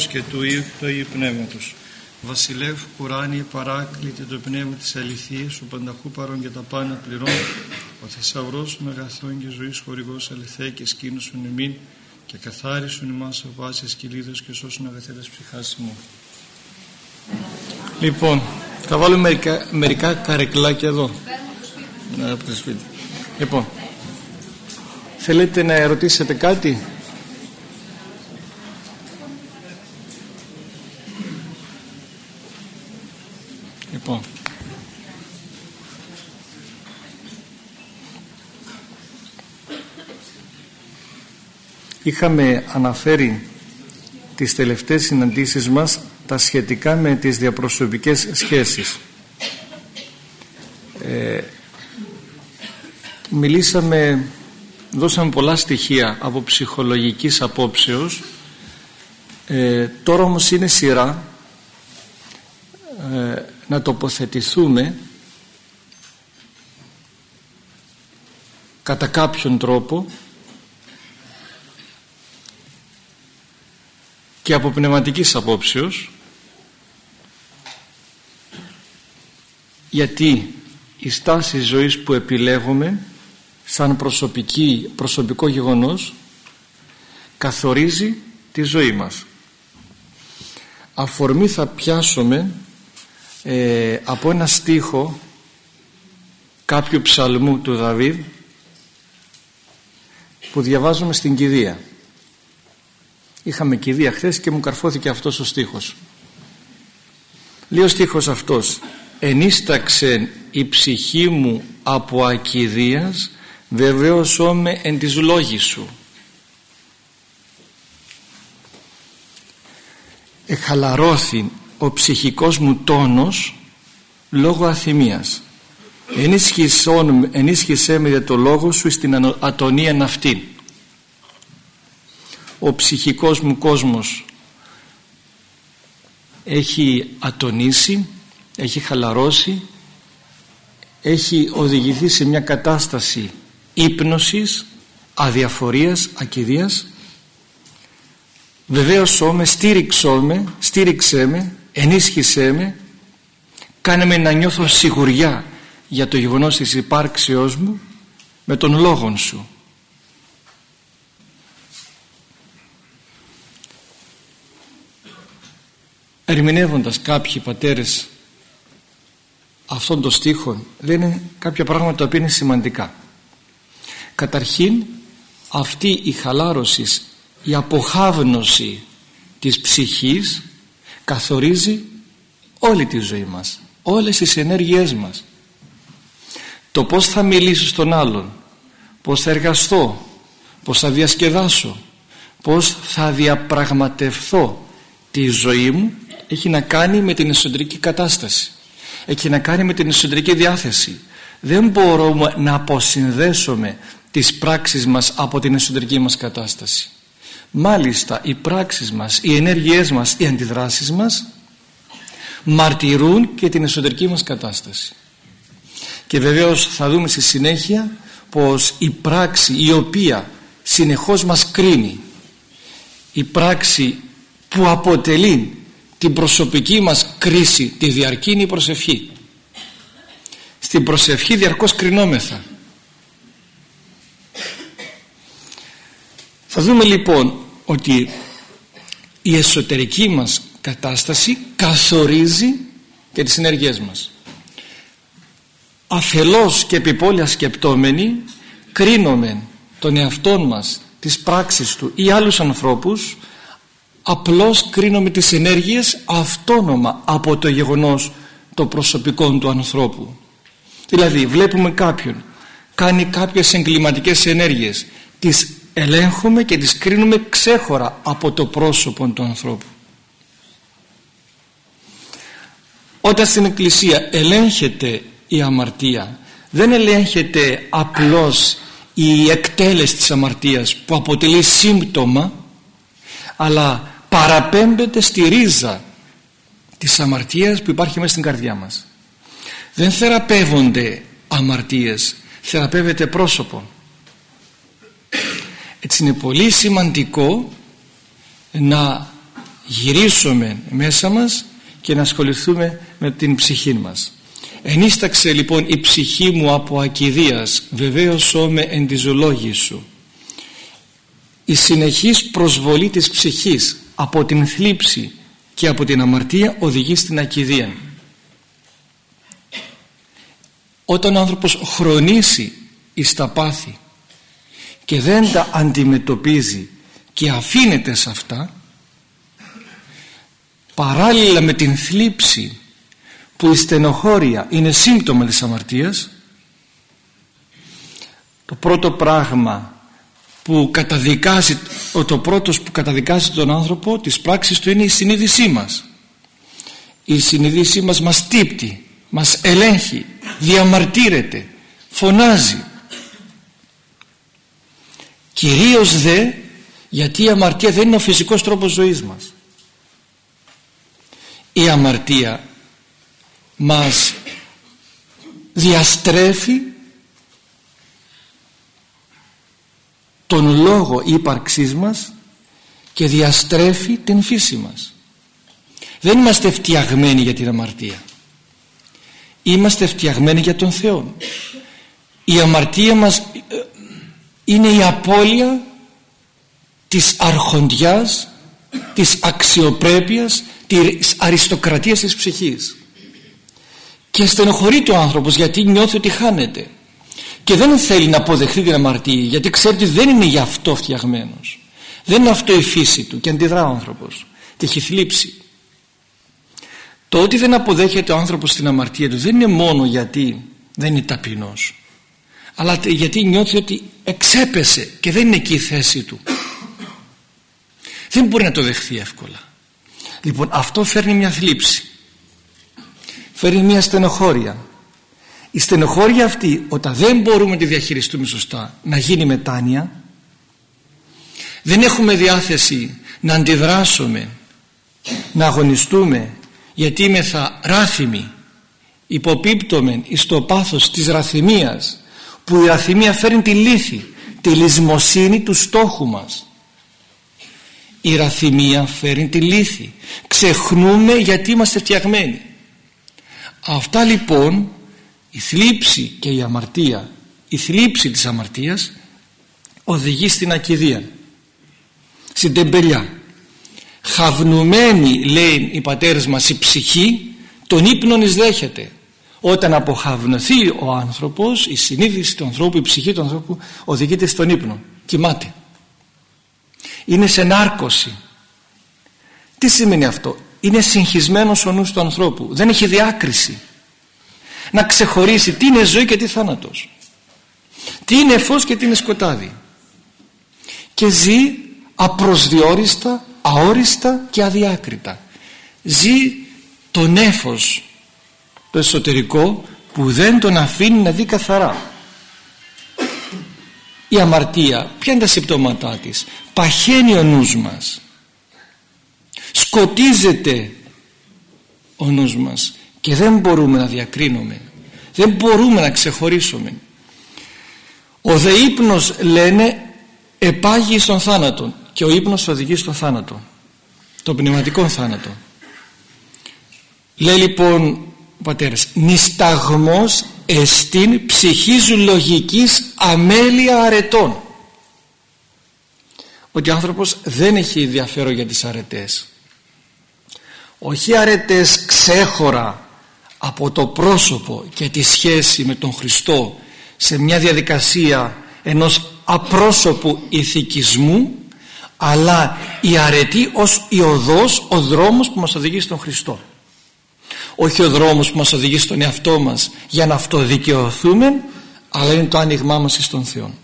και του Υιού και του Αγίου Πνεύματος. Βασιλεύ ουράνιε παράκλητε το πνεύμα της αληθείας, ο πανταχού παρόν και τα πάντα πληρών, ο θησαυρός μεγαθών και ζωής χορηγός αληθέ και σκήνωσον εμήν και καθάρισον εμάς από άσιες κυλίδες και σώσουν αγαθέτες ψυχάς μου. Λοιπόν, θα βάλουμε μερικά, μερικά καρεκλάκια εδώ. Να, από το σπίτι. Λοιπόν, θέλετε να ερωτήσετε κάτι; Λοιπόν. Είχαμε αναφέρει τις τελευταίες συναντήσεις μας τα σχετικά με τις διαπροσωπικές σχέσεις. Ε, μιλήσαμε, δώσαμε πολλά στοιχεία από ψυχολογικής απόψεως ε, τώρα όμως είναι σειρά ε, να τοποθετηθούμε κατά κάποιον τρόπο και από πνευματικής απόψεως γιατί η στάση ζωής που επιλέγουμε σαν προσωπική, προσωπικό γεγονός καθορίζει τη ζωή μας. Αφορμή θα πιάσουμε ε, από ένα στίχο κάποιου ψαλμού του Δαβίδ που διαβάζουμε στην κηδεία είχαμε κηδεία χθες και μου καρφώθηκε αυτός ο στίχος. Λέει ο στίχος αυτός ενίσταξε η ψυχή μου από ακηδείας βεβαίως όμε εν της λόγης σου εχαλαρώθη ο ψυχικός μου τόνος λόγω αθυμίας. Ενίσχυσέ με για το λόγο σου στην ατονία αυτή ο ψυχικός μου κόσμος έχει ατονίσει έχει χαλαρώσει έχει οδηγηθεί σε μια κατάσταση ύπνωσης αδιαφορίας, ακιδείας. Βεβαίως όμε στήριξό με, στήριξέ με ενίσχυσέ με. Κάνε με να νιώθω σιγουριά για το γεγονός της υπάρξεώς μου με τον λόγον σου ερμηνεύοντας κάποιοι πατέρες αυτών των στίχων λένε κάποια πράγματα τα οποία είναι σημαντικά. Καταρχήν αυτή η χαλάρωσης η αποχάβνωση της ψυχής καθορίζει όλη τη ζωή μας όλες τις ενέργειές μας. Το πως θα μιλήσω στον άλλον πως θα εργαστώ πως θα διασκεδάσω πως θα διαπραγματευθώ τη ζωή μου έχει να κάνει με την εσωτερική κατάσταση. Έχει να κάνει με την εσωτερική διάθεση. Δεν μπορούμε να αποσυνδέσουμε τις πράξεις μας από την εσωτερική μας κατάσταση. Μάλιστα οι πράξεις μας, οι ενέργειές μας, οι αντιδράσεις μας μαρτυρούν και την εσωτερική μας κατάσταση. Και βεβαίως θα δούμε στη συνέχεια πως η πράξη η οποία συνεχώς μας κρίνει η πράξη που αποτελεί την προσωπική μας κρίση τη διαρκή είναι η προσευχή. Στην προσευχή διαρκώς κρινόμεθα. Θα δούμε λοιπόν ότι η εσωτερική μας κατάσταση καθορίζει και τις ενέργειές μας. Αφελώς και επιπόλαια σκεπτόμενοι κρίνουμε τον εαυτό μας τις πράξεις του ή άλλους ανθρώπους απλώς κρίνουμε τις ενέργειες αυτόνομα από το γεγονός το προσωπικό του ανθρώπου. Δηλαδή βλέπουμε κάποιον κάνει κάποιες εγκληματικές ενέργειες τις ελέγχουμε και τις κρίνουμε ξέχωρα από το πρόσωπο του ανθρώπου. Όταν στην εκκλησία ελέγχεται η αμαρτία δεν ελέγχεται απλώς η εκτέλεση της αμαρτίας που αποτελεί σύμπτωμα αλλά παραπέμπεται στη ρίζα της αμαρτίας που υπάρχει μέσα στην καρδιά μας. Δεν θεραπεύονται αμαρτίες θεραπεύεται πρόσωπο. Έτσι είναι πολύ σημαντικό να γυρίσουμε μέσα μας και να ασχοληθούμε με την ψυχή μας. Ενίσταξε λοιπόν η ψυχή μου από ακιδείας. Βεβαίως όμε εν τη σου η συνεχής προσβολή της ψυχής από την θλίψη και από την αμαρτία οδηγεί στην ακιδεία. Όταν ο άνθρωπος χρονίσει εις τα πάθη και δεν τα αντιμετωπίζει και αφήνεται σε αυτά παράλληλα με την θλίψη που η στενοχώρια είναι σύμπτωμα της αμαρτίας το πρώτο πράγμα που καταδικάζει το πρώτος που καταδικάζει τον άνθρωπο της πράξης του είναι η συνείδησή μας. Η συνείδησή μας μας τύπτει μας ελέγχει διαμαρτύρεται φωνάζει. Κυρίως δε γιατί η αμαρτία δεν είναι ο φυσικός τρόπος ζωής μας. Η αμαρτία μας διαστρέφει τον λόγο ύπαρξής μας και διαστρέφει την φύση μας. Δεν είμαστε φτιαγμένοι για την αμαρτία. Είμαστε φτιαγμένοι για τον Θεό. Η αμαρτία μας ε, είναι η απώλεια της αρχοντιάς της αξιοπρέπειας της αριστοκρατίας της ψυχής. Και στενοχωρείται ο άνθρωπος γιατί νιώθει ότι χάνεται και δεν θέλει να αποδεχθεί την αμαρτία γιατί ξέρει ότι δεν είναι γι' αυτό φτιαγμένος. Δεν είναι αυτό η φύση του και αντιδρά ο άνθρωπος. Και έχει θλίψει. Το ότι δεν αποδέχεται ο άνθρωπος την αμαρτία του δεν είναι μόνο γιατί δεν είναι ταπεινός αλλά γιατί νιώθει ότι εξέπεσε και δεν είναι εκεί η θέση του. Δεν μπορεί να το δεχθεί εύκολα. Λοιπόν αυτό φέρνει μια θλίψη. Φέρνει μια στενοχώρια η στενοχώρια αυτή όταν δεν μπορούμε να τη διαχειριστούμε σωστά να γίνει μετάνοια. Δεν έχουμε διάθεση να αντιδράσουμε να αγωνιστούμε γιατί είμαι θα ράθυμοι υποπίπτωμεν εις το πάθος της ραθυμίας που η ραθυμία φέρνει τη λύθη τη λησμοσύνη του στόχου μας. Η ραθυμία φέρνει τη λύθη. Ξεχνούμε γιατί είμαστε φτιαγμένοι. Αυτά λοιπόν η θλίψη και η αμαρτία η θλίψη της αμαρτίας οδηγεί στην ακιδεία στην τεμπελιά. Χαυνουμένη λέει οι πατέρες μας η ψυχή τον ύπνον εισδέχεται. Όταν αποχαυνωθεί ο άνθρωπος η συνείδηση του ανθρώπου η ψυχή του ανθρώπου οδηγείται στον ύπνο. Κοιμάται. Είναι σε νάρκωση. Τι σημαίνει αυτό; Είναι συγχυσμένος ο νους του ανθρώπου. Δεν έχει διάκριση να ξεχωρίσει τι είναι ζωή και τι θάνατος. Τι είναι φως και τι είναι σκοτάδι. Και ζει απροσδιόριστα αόριστα και αδιάκριτα. Ζει το νέφος το εσωτερικό που δεν τον αφήνει να δει καθαρά. Η αμαρτία ποια είναι τα συμπτώματά της; Παχαίνει ο νους μας. Σκοτίζεται ο νους μας και δεν μπορούμε να διακρίνουμε. Δεν μπορούμε να ξεχωρίσουμε. Ο δε ύπνος λένε επάγει στον θάνατο και ο ύπνος οδηγεί στον θάνατο. Το πνευματικό θάνατο. Λέει λοιπόν ο πατέρας νησταγμός εστίν ψυχής λογικής αμέλεια αρετών ότι ο άνθρωπος δεν έχει ενδιαφέρον για τις αρετές. Όχι αρετές ξέχωρα από το πρόσωπο και τη σχέση με τον Χριστό σε μια διαδικασία ενός απρόσωπου ηθικισμού αλλά η αρετή ως η οδός, ο δρόμος που μας οδηγεί στον Χριστό. Όχι ο δρόμος που μας οδηγεί στον εαυτό μας για να αυτοδικαιωθούμε αλλά είναι το άνοιγμά μας στον Θεό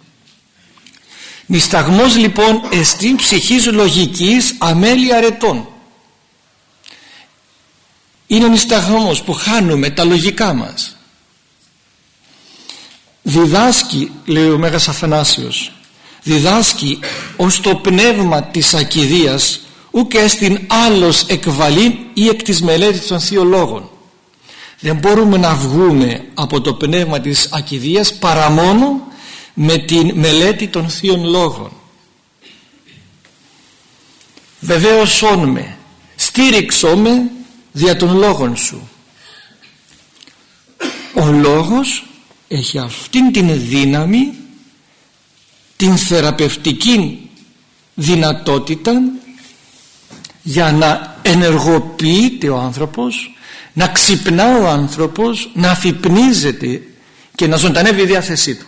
Νησταγμός λοιπόν εστίν ψυχής λογικής αμέλεια αρετών είναι ο νησταγμός που χάνουμε τα λογικά μας. Διδάσκει λέει ο Μέγας Αθανάσιος διδάσκει ως το πνεύμα της ακιδείας ούτε στην άλλος εκβαλήν ή εκ της μελέτης των θείων λόγων δεν μπορούμε να βγούμε από το πνεύμα της ακιδείας παρά μόνο με την μελέτη των θείων λόγων. Βεβαίως όνουμε στήριξό με δια των λόγων σου. Ο λόγος έχει αυτήν την δύναμη την θεραπευτική δυνατότητα για να ενεργοποιείται ο άνθρωπος να ξυπνά ο άνθρωπος να αφυπνίζεται και να ζωντανεύει η διάθεσή του.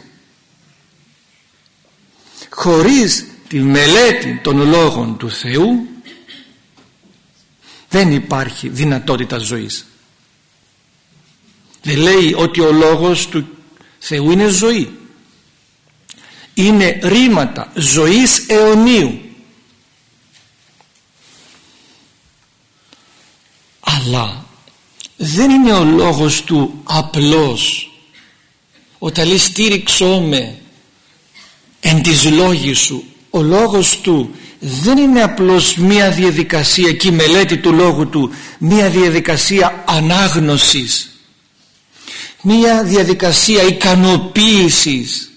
Χωρίς τη μελέτη των λόγων του Θεού δεν υπάρχει δυνατότητα ζωής. Δεν λέει ότι ο λόγος του Θεού είναι ζωή. Είναι ρήματα ζωής αιωνίου. Αλλά δεν είναι ο λόγος του απλός όταν λέει στήριξό με εν της λόγης σου ο λόγος του δεν είναι απλώς μία διαδικασία και η μελέτη του λόγου του μία διαδικασία ανάγνωσης μία διαδικασία ικανοποίησης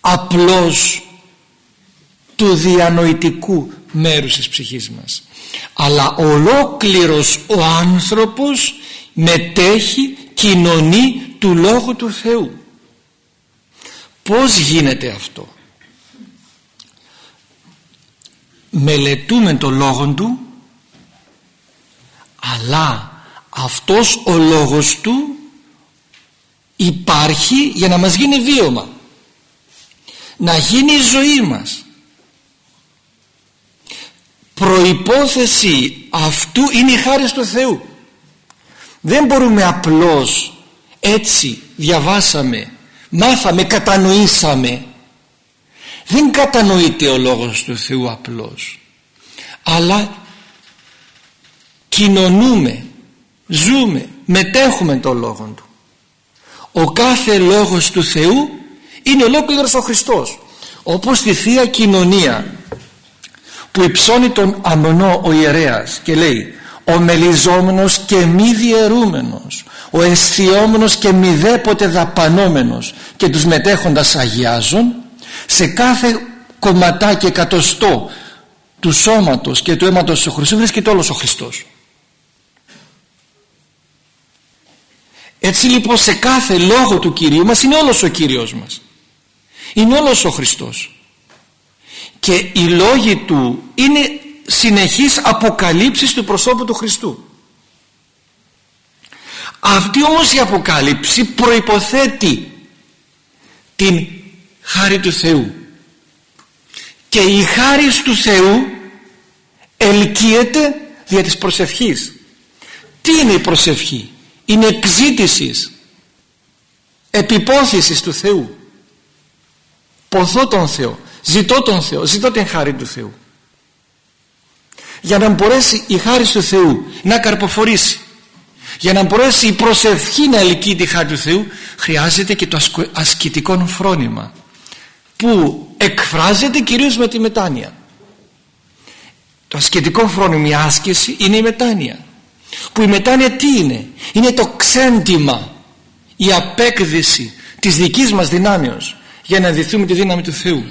απλώς του διανοητικού μέρους της ψυχής μας. Αλλά ολόκληρος ο άνθρωπος μετέχει κοινωνεί του Λόγου του Θεού. Πως γίνεται αυτό; Μελετούμε το Λόγο Του αλλά αυτός ο Λόγος Του υπάρχει για να μας γίνει βίωμα να γίνει η ζωή μας. Προϋπόθεση αυτού είναι η χάρη του Θεού. Δεν μπορούμε απλώς έτσι διαβάσαμε μάθαμε, κατανοήσαμε δεν κατανοείται ο λόγος του Θεού απλώς. Αλλά κοινωνούμε ζούμε, μετέχουμε το λόγο του. Ο κάθε λόγος του Θεού είναι ολόκληρος ο Χριστός. Όπως στη Θεία Κοινωνία που υψώνει τον αμνό ο ιερέας και λέει ο μελιζόμενος και μη διαιρούμενος ο αισθιόμενος και μη δέποτε δαπανόμενος και τους μετέχοντας αγιάζων σε κάθε κομματάκι εκατοστό του σώματος και του αίματος του Χριστού βρίσκεται όλος ο Χριστός. Έτσι λοιπόν σε κάθε λόγο του Κυρίου μας είναι όλος ο Κύριος μας. Είναι όλος ο Χριστός. Και οι λόγοι του είναι συνεχής αποκαλύψεις του προσώπου του Χριστού. Αυτή όμως η αποκάλυψη προϋποθέτει την χάρη του Θεού. Και η χάρη του Θεού ελκύεται δια της προσευχής. Τι είναι η προσευχή; Είναι εξήτησης επιπόθεσης του Θεού. Ποθώ τον Θεό ζητώ τον Θεό ζητώ την χάρη του Θεού. Για να μπορέσει η χάρη του Θεού να καρποφορήσει για να μπορέσει η προσευχή να ελκύει τη χάρη του Θεού χρειάζεται και το ασκητικό φρόνημα που εκφράζεται κυρίως με τη μετάνοια. Το ασκητικό φρόνημα η άσκηση είναι η μετάνοια. Που η μετάνοια τι είναι; Είναι το ξέντημα η απέκδηση της δικής μας δυνάμεως για να δηθούμε τη δύναμη του Θεού.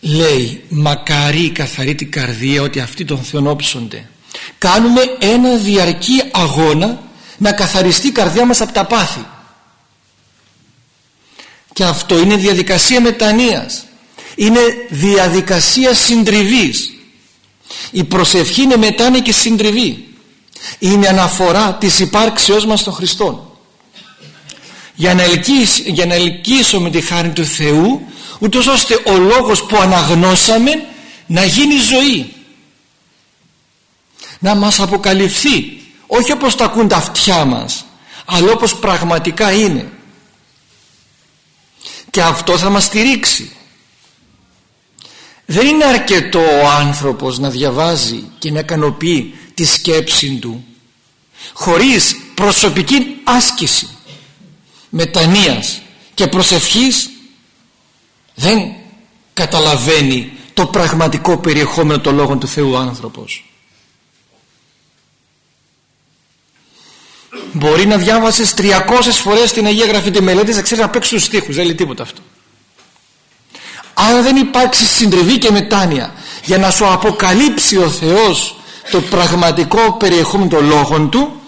Λέει μακαρί καθαρή την καρδία ότι αυτοί τον θεονόψονται κάνουμε ένα διαρκή αγώνα να καθαριστεί η καρδιά μας από τα πάθη και αυτό είναι διαδικασία μετανοίας. Είναι διαδικασία συντριβής. Η προσευχή είναι μετάνοια και συντριβή. Είναι αναφορά της υπάρξεώς μας στον Χριστό για να, ελκύσω, για να ελκύσουμε τη χάρη του Θεού ούτως ώστε ο λόγος που αναγνώσαμε να γίνει ζωή. Να μας αποκαλυφθεί. Όχι όπως τα ακούν τα αυτιά μας αλλά όπως πραγματικά είναι και αυτό θα μας στηρίξει. Δεν είναι αρκετό ο άνθρωπος να διαβάζει και να ικανοποιεί τη σκέψη του χωρίς προσωπική άσκηση μετανοίας και προσευχής. Δεν καταλαβαίνει το πραγματικό περιεχόμενο των λόγων του Θεού άνθρωπος μπορεί να διάβασες 300 φορές την Αγία Γραφή τη μελέτη να ξέρεις απ' έξω τους στίχους δεν λέει τίποτα αυτό. Αν δεν υπάρξει συντριβή και μετάνοια για να σου αποκαλύψει ο Θεός το πραγματικό περιεχόμενο των λόγων Του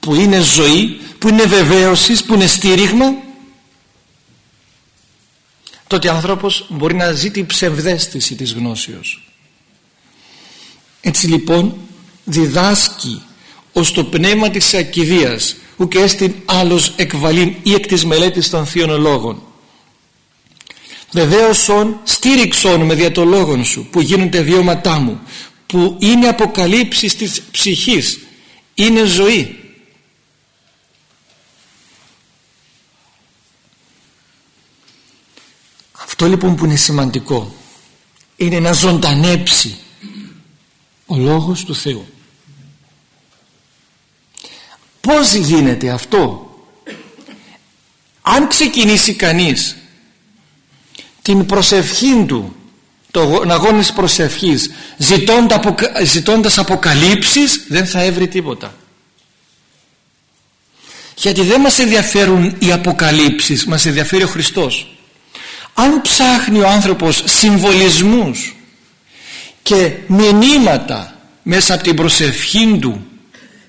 που είναι ζωή, που είναι βεβαίωσης, που είναι στήριγμα τότε ο άνθρωπος μπορεί να ζει την ψευδέστηση της γνώσεως. Έτσι λοιπόν διδάσκει ως το πνεύμα της ακιδείας που και έστειν άλλος εκβαλήν ή εκ της μελέτης των θείων λόγων. Βεβαίωσον στήριξον με δια το λόγων σου που γίνονται βιώματά μου που είναι αποκαλύψεις της ψυχής είναι ζωή. Αυτό λοιπόν που είναι σημαντικό είναι να ζωντανέψει ο λόγος του Θεού πως γίνεται αυτό; Αν ξεκινήσει κανείς την προσευχή του το αγώνα της προσευχής ζητώντα, ζητώντας αποκαλύψεις δεν θα έβρει τίποτα. Γιατί δεν μας ενδιαφέρουν οι αποκαλύψεις μας ενδιαφέρει ο Χριστός. Αν ψάχνει ο άνθρωπος συμβολισμούς και μηνύματα μέσα από την προσευχή του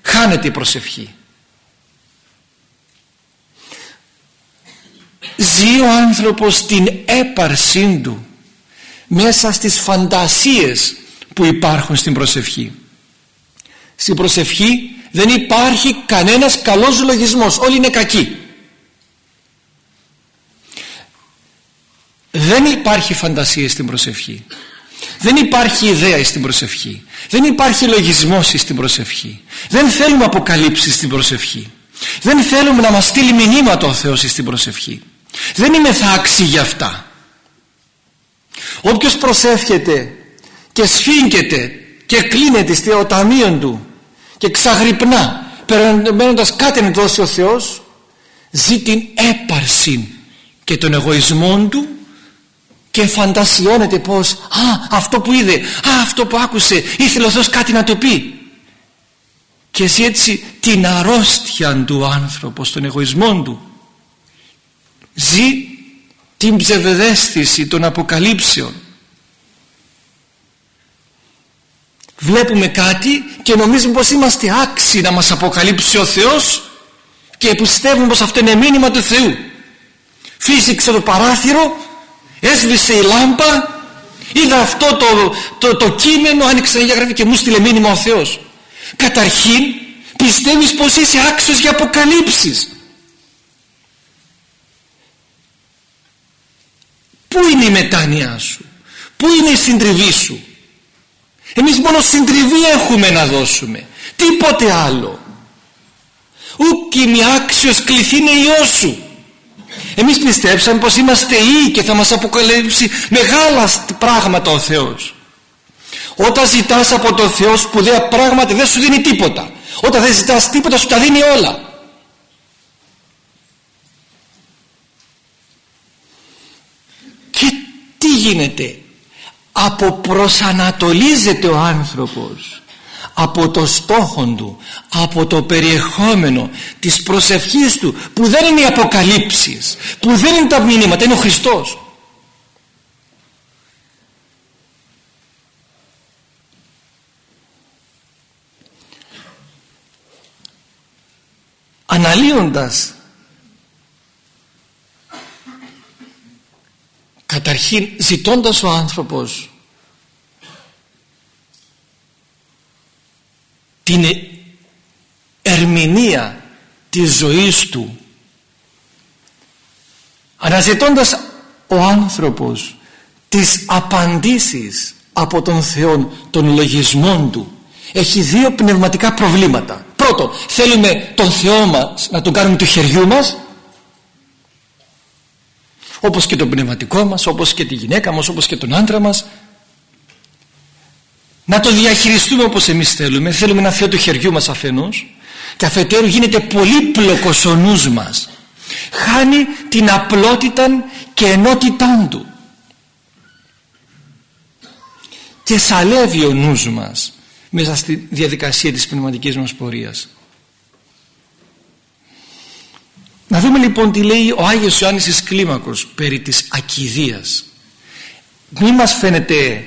χάνεται η προσευχή ζει ο άνθρωπος την έπαρσή του μέσα στις φαντασίες που υπάρχουν στην προσευχή. Στην προσευχή δεν υπάρχει κανένας καλός λογισμός. Όλοι είναι κακοί. Δεν υπάρχει φαντασία στην προσευχή. Δεν υπάρχει ιδέα στην προσευχή. Δεν υπάρχει λογισμός στην προσευχή. Δεν θέλουμε αποκαλύψεις στην προσευχή. Δεν θέλουμε να μας στείλει μηνύματα ο Θεός στην προσευχή δεν είμαι θάξη για αυτά. Όποιος προσεύχεται και σφίγγεται και κλείνεται στο ταμείο του και ξαγρυπνά περιμένοντας κάτι να δώσει ο Θεός ζει την έπαρση και τον εγωισμό του και φαντασιώνεται πως α αυτό που είδε α αυτό που άκουσε ήθελε ο Θεός κάτι να το πει και ζει έτσι την αρρώστια του άνθρωπος στον εγωισμό του ζει την ψευδέστηση των αποκαλύψεων. Βλέπουμε κάτι και νομίζουμε πως είμαστε άξιοι να μας αποκαλύψει ο Θεός και πιστεύουμε πως αυτό είναι μήνυμα του Θεού. Φύσηξε το παράθυρο έσβησε η λάμπα είδα αυτό το, το, το κείμενο άνοιξε μια γραφή και μου στείλε μήνυμα ο Θεός. Καταρχήν πιστεύεις πως είσαι άξιος για αποκαλύψεις Πού είναι η μετάνοιά σου; Πού είναι η συντριβή σου; Εμείς μόνο συντριβή έχουμε να δώσουμε. Τίποτε άλλο. Ούκ η άξιος κληθή είναι Υιός σου. Εμείς πιστέψαμε πως είμαστε Υιοί και θα μας αποκαλύψει μεγάλα πράγματα ο Θεός. Όταν ζητάς από τον Θεός σπουδαία πράγματα δεν σου δίνει τίποτα. Όταν δεν ζητάς τίποτα σου τα δίνει όλα γίνεται. Αποπροσανατολίζεται ο άνθρωπος από το στόχο του από το περιεχόμενο της προσευχής του που δεν είναι οι αποκαλύψεις που δεν είναι τα μηνύματα είναι ο Χριστός. Αναλύοντας καταρχήν ζητώντας ο άνθρωπος την ερμηνεία της ζωής του αναζητώντας ο άνθρωπος τις απαντήσεις από τον Θεό των λογισμών του έχει δύο πνευματικά προβλήματα. Πρώτο θέλουμε τον Θεό μας να τον κάνουμε του χεριού μας όπως και τον πνευματικό μας όπως και τη γυναίκα μας όπως και τον άντρα μας. Να το διαχειριστούμε όπως εμείς θέλουμε. Θέλουμε να Θεό του χεριού μας αφενός. Και αφετέρου γίνεται πολύπλοκος ο νους μας. Χάνει την απλότητα και ενότητά του. Και σαλεύει ο νους μας μέσα στη διαδικασία της πνευματικής μας πορείας να δούμε λοιπόν τι λέει ο Άγιος Ιωάννης της Κλίμακος περί της ακιδείας. Μη μας φαίνεται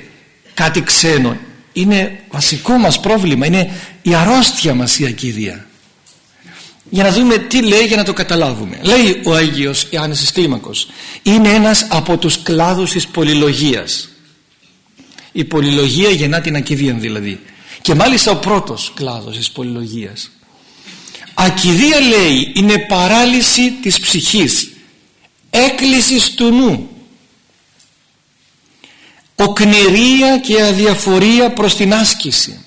κάτι ξένο. Είναι βασικό μας πρόβλημα είναι η αρρώστια μας η ακίδια για να δούμε τι λέει για να το καταλάβουμε. Λέει ο Άγιος Ιωάννης της Κλίμακος είναι ένας από τους κλάδους της πολυλογίας η πολυλογία γεννά την ακιδία δηλαδή. Και μάλιστα ο πρώτος κλάδος της πολυλογίας ακιδία λέει είναι παράλυση της ψυχής έκκλησης του νου. Οκνηρία και αδιαφορία προς την άσκηση.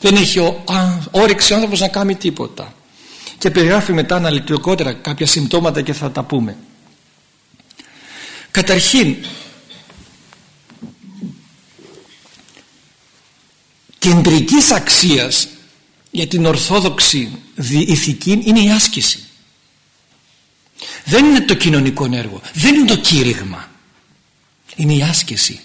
Δεν έχει ο, όρεξη ο άνθρωπος να κάνει τίποτα. Και περιγράφει μετά αναλυτικότερα κάποια συμπτώματα και θα τα πούμε. Καταρχήν κεντρικής αξίας για την ορθόδοξη ηθική είναι η άσκηση. Δεν είναι το κοινωνικό έργο. Δεν είναι το κήρυγμα. Είναι η άσκηση.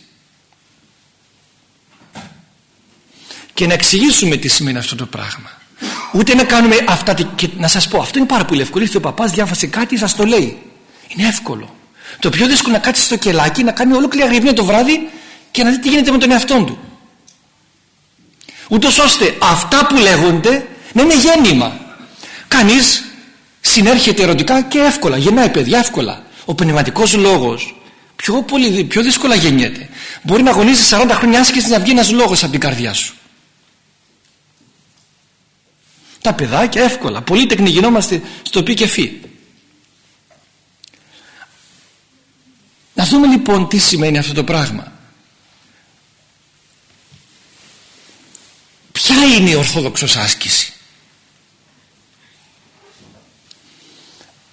Και να εξηγήσουμε τι σημαίνει αυτό το πράγμα. Ούτε να κάνουμε αυτά και να σας πω αυτό είναι πάρα πολύ εύκολο. Ήρθε ο παπάς διάφασε κάτι σας το λέει. Είναι εύκολο. Το πιο δύσκολο να κάτσεις στο κελάκι να κάνει ολόκληρη αγρυπνία το βράδυ και να δει τι γίνεται με τον εαυτό του ούτως ώστε αυτά που λέγονται να είναι γέννημα. Κανείς συνέρχεται ερωτικά και εύκολα γεννάει παιδιά εύκολα. Ο πνευματικός λόγος πιο, πολύ, πιο δύσκολα γεννιέται. Μπορεί να αγωνίζεις 40 χρόνια άσκηση να βγει ένας λόγος από την καρδιά σου. Τα παιδάκια εύκολα πολύ τεκνή γινόμαστε στο πι και φι. Να δούμε λοιπόν τι σημαίνει αυτό το πράγμα ποια είναι η ορθόδοξος άσκηση;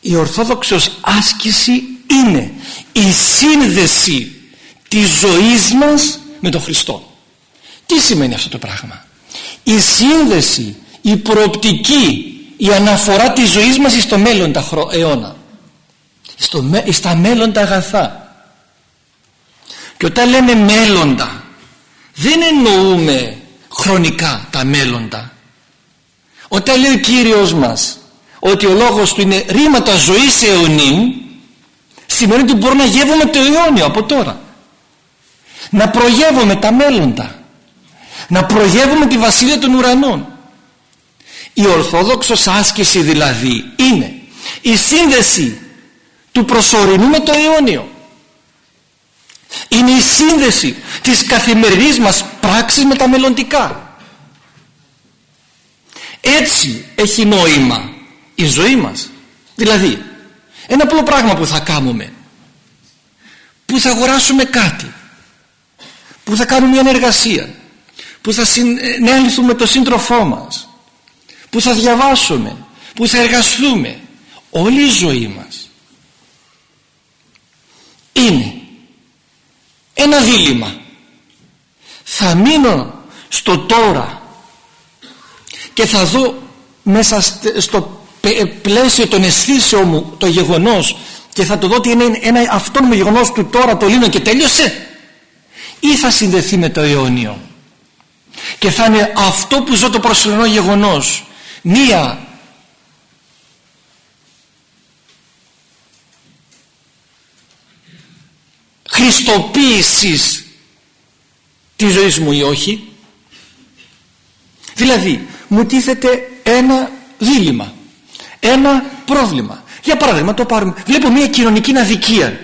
Η ορθόδοξος άσκηση είναι η σύνδεση της ζωής μας με τον Χριστό. Τι σημαίνει αυτό το πράγμα; Η σύνδεση η προοπτική η αναφορά της ζωής μας στο μέλλον τα αιώνα. Στο, στα μέλλοντα αγαθά. Και όταν λέμε μέλλοντα δεν εννοούμε χρονικά τα μέλλοντα. Όταν λέει ο Κύριος μας ότι ο λόγος του είναι ρήματα ζωής αιωνίν σημαίνει ότι μπορούμε να γεύουμε το αιώνιο από τώρα. Να προγεύουμε τα μέλλοντα. Να προγεύουμε τη βασίλεια των ουρανών. Η ορθόδοξος άσκηση δηλαδή είναι η σύνδεση του προσωρινού με το αιώνιο είναι η σύνδεση της καθημερινής μας πράξης με τα μελλοντικά. Έτσι έχει νόημα η ζωή μας. Δηλαδή ένα απλό πράγμα που θα κάνουμε. Που θα αγοράσουμε κάτι. Που θα κάνουμε μια εργασία. Που θα συνέλθουμε το σύντροφό μας. Που θα διαβάσουμε. Που θα εργαστούμε. Όλη η ζωή μας. Είναι ένα δίλημα. Θα μείνω στο τώρα και θα δω μέσα στο πλαίσιο των αισθήσεων μου το γεγονός και θα το δω ότι είναι ένα αυτόνομο γεγονός του τώρα το λύνω και τέλειωσε. Ή θα συνδεθεί με το αιώνιο. Και θα είναι αυτό που ζω το προσωρινό γεγονός. Μία χριστοποίησης της ζωής μου ή όχι. Δηλαδή μου τίθεται ένα δίλημα ένα πρόβλημα. Για παράδειγμα το πάρουμε. Βλέπω μια κοινωνική αδικία.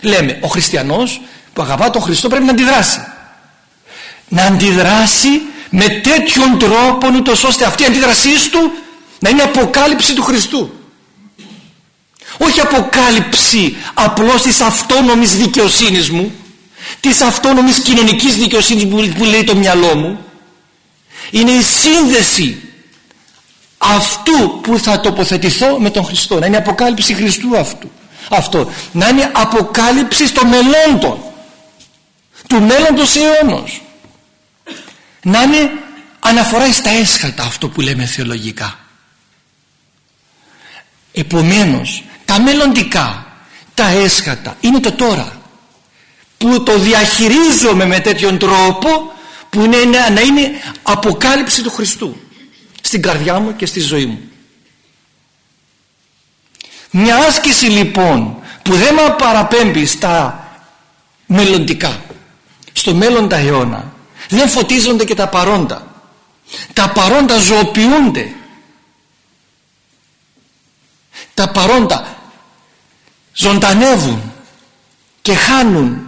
Λέμε ο χριστιανός που αγαπά τον Χριστό πρέπει να αντιδράσει. Να αντιδράσει με τέτοιον τρόπο ούτως ώστε αυτή η αντίδρασή του να είναι αποκάλυψη του Χριστού όχι αποκάλυψη απλώς της αυτόνομης δικαιοσύνης μου της αυτόνομης κοινωνικής δικαιοσύνης που λέει το μυαλό μου. Είναι η σύνδεση αυτού που θα τοποθετηθώ με τον Χριστό. Να είναι αποκάλυψη Χριστού αυτού. Αυτό. Να είναι αποκάλυψη στο μέλλον του μέλλοντος αιώνος να είναι αναφορά στα έσχατα αυτό που λέμε θεολογικά. Επομένως τα μελλοντικά τα έσχατα είναι το τώρα που το διαχειρίζομαι με τέτοιον τρόπο που είναι, να είναι αποκάλυψη του Χριστού στην καρδιά μου και στη ζωή μου. Μια άσκηση λοιπόν που δεν με παραπέμπει στα μελλοντικά στο μέλλοντα αιώνα δεν φωτίζονται και τα παρόντα. Τα παρόντα ζωοποιούνται. Τα παρόντα ζωντανεύουν και χάνουν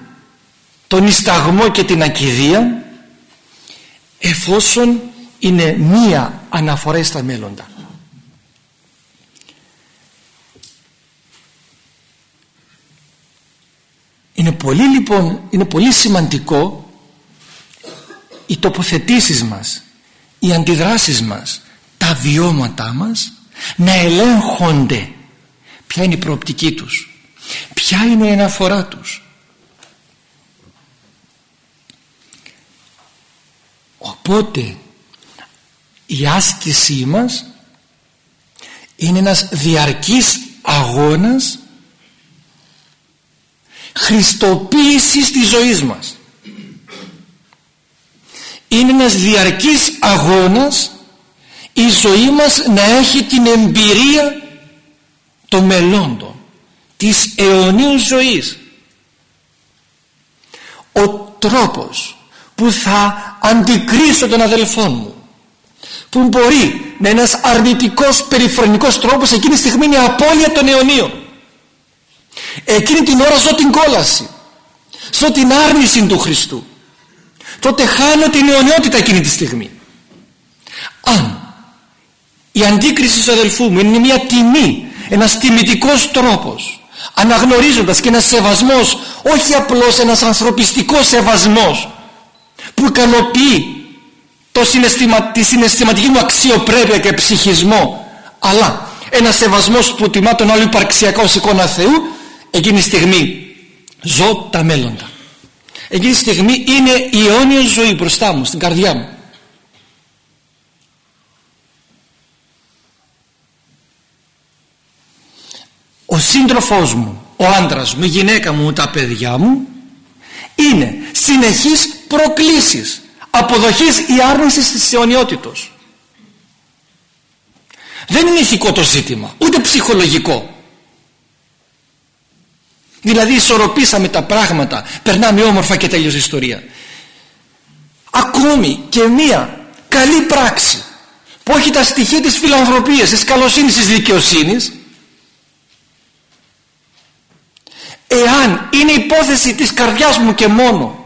τον ισταγμό και την ακιδεία εφόσον είναι μία αναφορά στα μέλλοντα. Είναι πολύ λοιπόν είναι πολύ σημαντικό οι τοποθετήσεις μας οι αντιδράσεις μας τα βιώματά μας να ελέγχονται. Ποια είναι η προοπτική τους ποια είναι η αναφορά τους; Οπότε η άσκησή μας είναι ένας διαρκής αγώνας χριστοποίησης της ζωής μας. Είναι ένας διαρκής αγώνας η ζωή μας να έχει την εμπειρία των μελλόντων της αιωνίου ζωής. Ο τρόπος που θα αντικρίσω τον αδελφό μου που μπορεί με ένας αρνητικός περιφρονικός τρόπος εκείνη τη στιγμή είναι απώλεια των αιωνίων. Εκείνη την ώρα ζω την κόλαση ζω την άρνηση του Χριστού. Τότε χάνω την αιωνιότητα εκείνη τη στιγμή. Αν η αντίκριση του αδελφού μου είναι μια τιμή ένας τιμητικός τρόπος αναγνωρίζοντας και ένας σεβασμός όχι απλώς ένας ανθρωπιστικός σεβασμός που ικανοποιεί το συναισθημα, τη συναισθηματική μου αξιοπρέπεια και ψυχισμό αλλά ένας σεβασμός που τιμά τον άλλο υπαρξιακό ως εικόνα Θεού εκείνη τη στιγμή ζω τα μέλλοντα. Εκείνη τη στιγμή είναι η αιώνια ζωή μπροστά μου στην καρδιά μου ο σύντροφός μου ο άντρας μου, η γυναίκα μου, τα παιδιά μου είναι συνεχής προκλήσεις αποδοχής ή άρνησης της αιωνιότητος. Δεν είναι ηθικό το ζήτημα ούτε ψυχολογικό. Δηλαδή ισορροπήσαμε τα πράγματα περνάμε όμορφα και τέλειωσε η ιστορία. Ακόμη και μία καλή πράξη που έχει τα στοιχεία της φιλανθρωπίας της καλοσύνης της δικαιοσύνης εάν είναι υπόθεση της καρδιάς μου και μόνο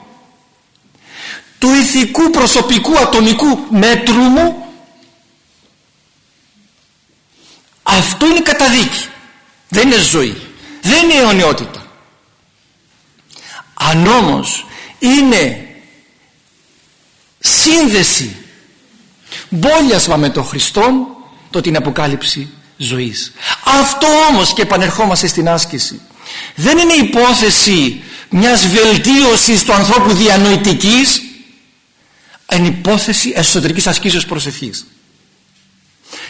του ηθικού προσωπικού ατομικού μέτρου μου αυτό είναι καταδίκη. Δεν είναι ζωή. Δεν είναι αιωνιότητα. Αν όμως είναι σύνδεση μπόλιασμα με τον Χριστό τότε είναι αποκάλυψη ζωής. Αυτό όμως και επανερχόμαστε στην άσκηση δεν είναι υπόθεση μιας βελτίωσης του ανθρώπου διανοητικής είναι υπόθεση εσωτερικής ασκήσεως προσευχής.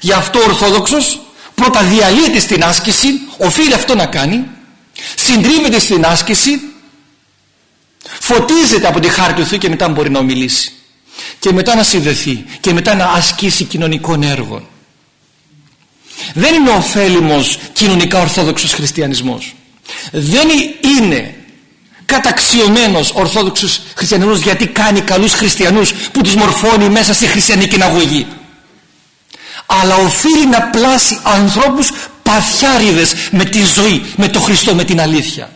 Γι' αυτό ο Ορθόδοξος πρώτα διαλύεται στην άσκηση οφείλει αυτό να κάνει συντρίβεται στην άσκηση φωτίζεται από τη χάρη του Θεού και μετά μπορεί να ομιλήσει. Και μετά να συνδεθεί και μετά να ασκήσει κοινωνικών έργων. Δεν είναι ωφέλιμος κοινωνικά ορθόδοξος χριστιανισμός δεν είναι καταξιωμένος ορθόδοξος χριστιανισμός γιατί κάνει καλούς χριστιανούς που τους μορφώνει μέσα στη χριστιανική αγωγή αλλά οφείλει να πλάσει ανθρώπους παθιάριδες με τη ζωή, με το Χριστό, με την αλήθεια.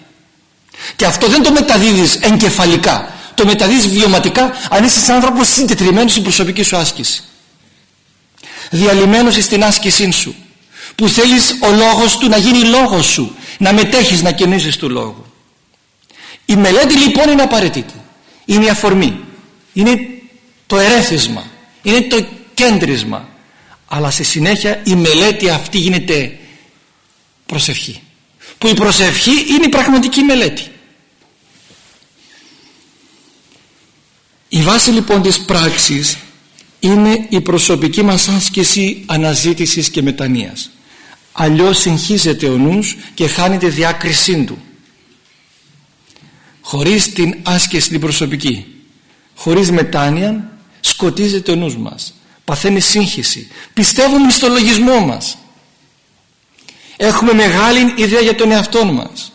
Και αυτό δεν το μεταδίδεις εγκεφαλικά. Το μεταδίδεις βιωματικά αν είσαι άνθρωπος συντετριμένος στην προσωπική σου άσκηση. Διαλυμένος στην άσκησή σου. Που θέλεις ο λόγος του να γίνει λόγος σου να μετέχεις να κινήσεις του λόγου. Η μελέτη λοιπόν είναι απαραίτητη. Είναι η αφορμή. Είναι το ερέθισμα. Είναι το κέντρισμα. Αλλά στη συνέχεια η μελέτη αυτή γίνεται προσευχή. Που η προσευχή είναι η πραγματική μελέτη. Η βάση λοιπόν της πράξης είναι η προσωπική μας άσκηση αναζήτησης και μετανοίας αλλιώς συγχύζεται ο νους και χάνει διάκρισή του. Χωρίς την άσκηση την προσωπική χωρίς μετάνοια σκοτίζεται ο νους μας. Παθαίνει σύγχυση. Πιστεύουμε στο λογισμό μας. Έχουμε μεγάλη ιδέα για τον εαυτό μας.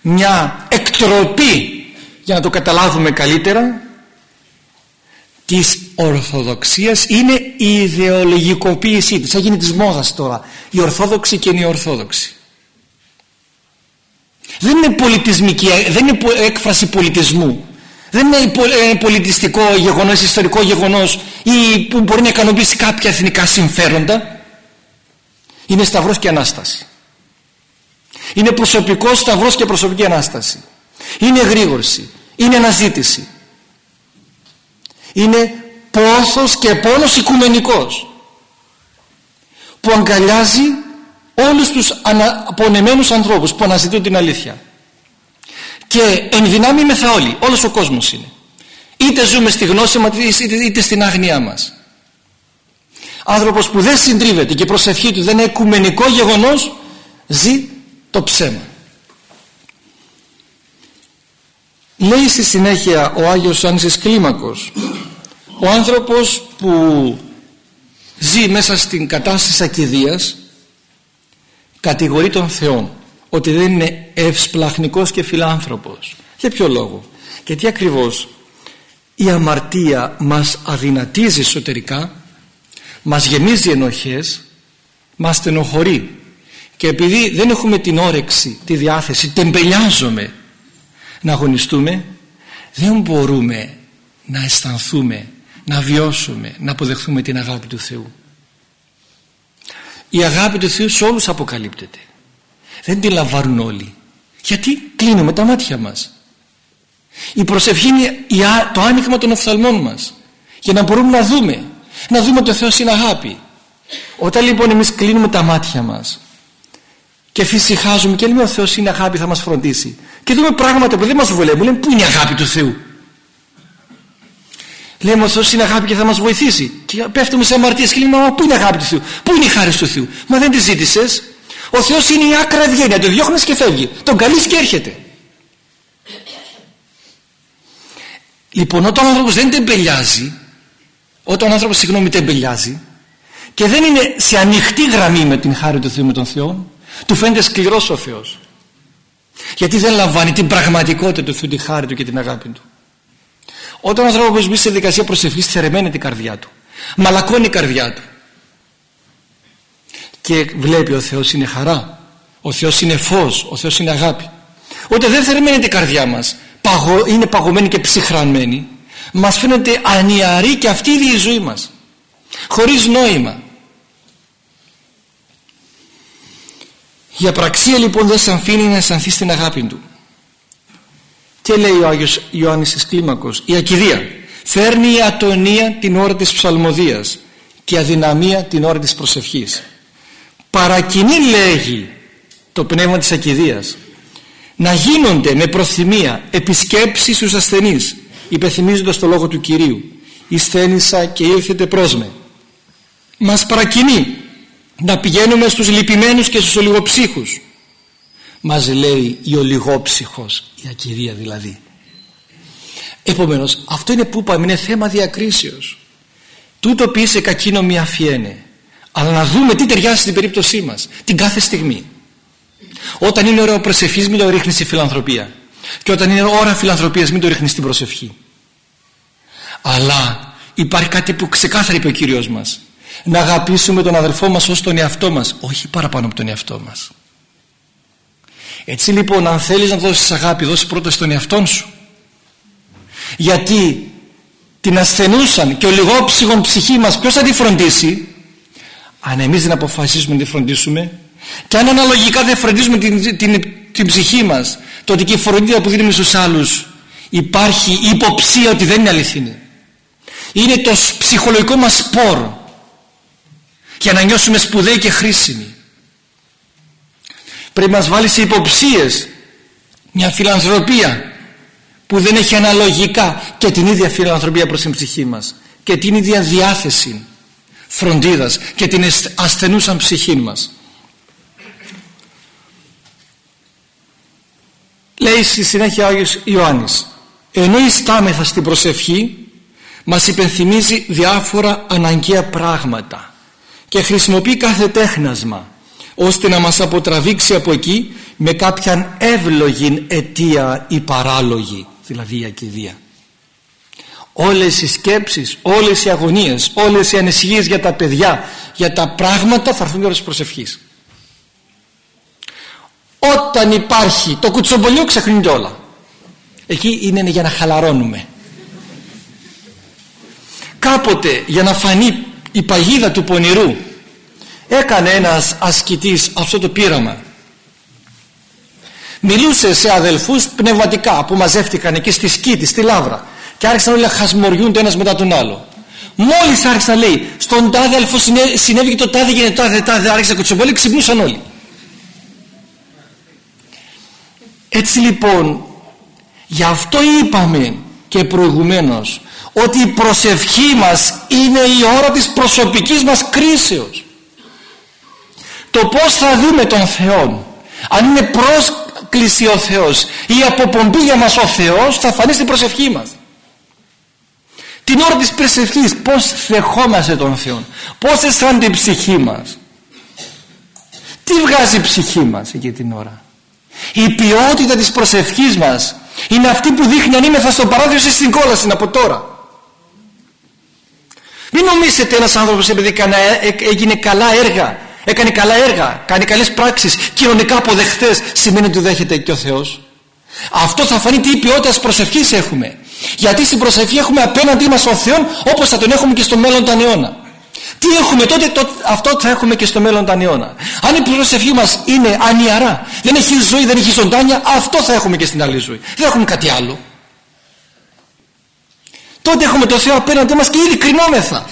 Μια εκτροπή για να το καταλάβουμε καλύτερα της Ορθοδοξίας είναι η ιδεολογικοποίησή της έγινε της μόδας τώρα. Η Ορθόδοξη και η Ορθόδοξη. Δεν είναι πολιτισμική δεν είναι έκφραση πολιτισμού. Δεν είναι ε, πολιτιστικό γεγονός ιστορικό γεγονός ή που μπορεί να ικανοποιήσει κάποια εθνικά συμφέροντα. Είναι σταυρός και Ανάσταση. Είναι προσωπικό σταυρός και προσωπική Ανάσταση. Είναι γρήγορση. Είναι αναζήτηση είναι πόθος και πόνος οικουμενικός που αγκαλιάζει όλους τους απονεμένους ανθρώπους που αναζητούν την αλήθεια. Και εν δυνάμει μεθα όλοι όλος ο κόσμος είναι. Είτε ζούμε στη γνώση μας είτε στην άγνοιά μας. Άνθρωπος που δεν συντρίβεται και η προσευχή του δεν είναι οικουμενικό γεγονός ζει το ψέμα. Λέει στη συνέχεια ο Άγιος Άνσης Κλίμακος ο άνθρωπος που ζει μέσα στην κατάσταση ακιδείας κατηγορεί τον Θεό ότι δεν είναι ευσπλαχνικός και φιλάνθρωπος. Για ποιο λόγο; Γιατί ακριβώς η αμαρτία μας αδυνατίζει εσωτερικά μας γεμίζει ενοχές μας στενοχωρεί. Και επειδή δεν έχουμε την όρεξη τη διάθεση τεμπελιάζουμε να αγωνιστούμε δεν μπορούμε να αισθανθούμε να βιώσουμε να αποδεχθούμε την αγάπη του Θεού. Η αγάπη του Θεού σε όλους αποκαλύπτεται. Δεν την λαμβάνουν όλοι. Γιατί; Κλείνουμε τα μάτια μας. Η προσευχή είναι το άνοιγμα των οφθαλμών μας. Για να μπορούμε να δούμε να δούμε ότι ο Θεός είναι αγάπη. Όταν λοιπόν εμείς κλείνουμε τα μάτια μας και φυσικάζουμε και λέμε ο Θεός είναι αγάπη θα μας φροντίσει και δούμε πράγματα που δεν μας βολεύουν. Λέμε πού είναι η αγάπη του Θεού; Λέμε ο Θεός είναι αγάπη και θα μας βοηθήσει και πέφτουμε σε αμαρτίες και λέμε πού είναι η αγάπη του Θεού πού είναι η χάρη του Θεού μα δεν τη ζήτησες ο Θεός είναι η άκρα ευγένεια το διώχνεις και φεύγει τον καλείς και έρχεται. Λοιπόν όταν ο άνθρωπος δεν τεμπελιάζει όταν ο άνθρωπος συγγνώμη τεμπελιάζει και δεν είναι σε ανοιχτή γραμμή με την χάρη του Θεού με τον Θεό του φαίνεται σκληρός ο Θεός. Γιατί δεν λαμβάνει την πραγματικότητα του Θεού τη χάρη του και την αγάπη του όταν ο άνθρωπος μπει σε δικασία προσευχής θερεμένη την καρδιά του. Μαλακώνει η καρδιά του. Και βλέπει ο Θεός είναι χαρά. Ο Θεός είναι φως. Ο Θεός είναι αγάπη. Όταν δεν θερμαίνεται η καρδιά μας. Είναι παγωμένη και ψυχρανμένη. Μας φαίνεται ανιαρή και αυτή η ζωή μας. Χωρίς νόημα. Η απραξία λοιπόν δεν σε αφήνει να αισθανθείς στην αγάπη του και λέει ο Άγιος Ιωάννης της Κλίμακος η ακιδεία φέρνει η ατονία την ώρα της ψαλμοδίας και η αδυναμία την ώρα της προσευχής παρακινεί λέγει το πνεύμα της ακιδείας να γίνονται με προθυμία επισκέψεις στους ασθενείς υπεθυμίζοντας το λόγο του Κυρίου «Ισθένησα και ήρθετε προς με». Μας παρακινεί να πηγαίνουμε στους λυπημένους και στους ολιγοψύχους. Μας λέει η ολιγόψυχος, η ακυρία δηλαδή. Επομένως αυτό είναι που είπαμε είναι θέμα διακρίσεως. Τούτο πει σε κακίνο μη αφιένε. Αλλά να δούμε τι ταιριάζει στην περίπτωσή μας την κάθε στιγμή. Όταν είναι ώρα προσευχής μην το ρίχνεις στη φιλανθρωπία. Και όταν είναι ώρα φιλανθρωπίας μην το ρίχνεις στην προσευχή. Αλλά υπάρχει κάτι που ξεκάθαρα είπε ο Κύριος μας. Να αγαπήσουμε τον αδερφό μας ως τον εαυτό μας όχι παραπάνω από τον εαυτό μας έτσι λοιπόν αν θέλεις να δώσεις αγάπη δώσει πρώτα στον εαυτό σου. Γιατί την ασθενούσαν και ο λιγόψυχον ψυχή μας ποιος θα τη φροντίσει; Αν εμείς δεν αποφασίσουμε να τη φροντίσουμε και αν αναλογικά δεν φροντίσουμε την, την, την ψυχή μας τότε και η φροντίδα που δίνουμε στους άλλους υπάρχει υποψία ότι δεν είναι αληθινή. Είναι το ψυχολογικό μας σπόρο για να νιώσουμε σπουδαίοι και χρήσιμοι πρέπει να μας βάλει σε υποψίες μια φιλανθρωπία που δεν έχει αναλογικά και την ίδια φιλανθρωπία προς την ψυχή μας και την ίδια διάθεση φροντίδας και την ασθενούσαν ψυχή μας. Λέει στη συνέχεια ο Άγιος Ιωάννης ενώ ιστάμεθα στην προσευχή μας υπενθυμίζει διάφορα αναγκαία πράγματα και χρησιμοποιεί κάθε τέχνασμα ώστε να μας αποτραβήξει από εκεί με κάποιαν εύλογη αιτία ή παράλογη δηλαδή η ακιδεία. Όλες οι σκέψεις όλες οι αγωνίες όλες οι ανησυχίες για τα παιδιά για τα πράγματα θα έρθουν ώρες προσευχής όταν υπάρχει το κουτσομπολιό ξεχνούνται όλα. Εκεί είναι για να χαλαρώνουμε. Κάποτε για να φανεί η παγίδα του πονηρού έκανε ένας ασκητής αυτό το πείραμα. Μιλούσε σε αδελφούς πνευματικά που μαζεύτηκαν εκεί στη σκήτη, στη λάβρα και άρχισαν όλοι να χασμοριούνται ένας μετά τον άλλο. Μόλις άρχισε να λέει στον τάδε αδελφό συνέβη και το τάδε γίνεται τάδε τάδε άρχισε να κουτσομπολί ξυπνούσαν όλοι. Έτσι λοιπόν γι' αυτό είπαμε και προηγουμένως ότι η προσευχή μας είναι η ώρα της προσωπικής μας κρίσεως το πως θα δούμε τον Θεό αν είναι πρόσκληση ο Θεός ή αποπομπή για μας ο Θεός θα φανεί στην προσευχή μας. Την ώρα της προσευχής πως δεχόμαστε τον Θεό πως αισθάνεται η ψυχή μας. Τι βγάζει η ψυχή μας εκεί την ώρα. Η ποιότητα της προσευχής μας είναι αυτή που δείχνει αν είμαι θα στο παράδεισο στην κόλαση από τώρα. Μην νομίζετε ένας άνθρωπος επειδή έγινε καλά έργα έκανε καλά έργα, κάνει καλές πράξεις κοινωνικά αποδεχτές. Σημαίνει ότι δέχεται και ο Θεός. Αυτό θα φανεί τι ποιότητας προσευχής έχουμε. Γιατί στην προσευχή έχουμε απέναντί μας τον Θεό όπως θα τον έχουμε και στο μέλλον τον αιώνα. Τι έχουμε τότε, τότε αυτό θα έχουμε και στο μέλλον τον αιώνα. Αν η προσευχή μας είναι ανιαρά δεν έχει ζωή, δεν έχει ζωντάνια αυτό θα έχουμε και στην άλλη ζωή. Δεν έχουμε κάτι άλλο. Τότε έχουμε το Θεό απέναντί μας και ήδη κρινόμεθα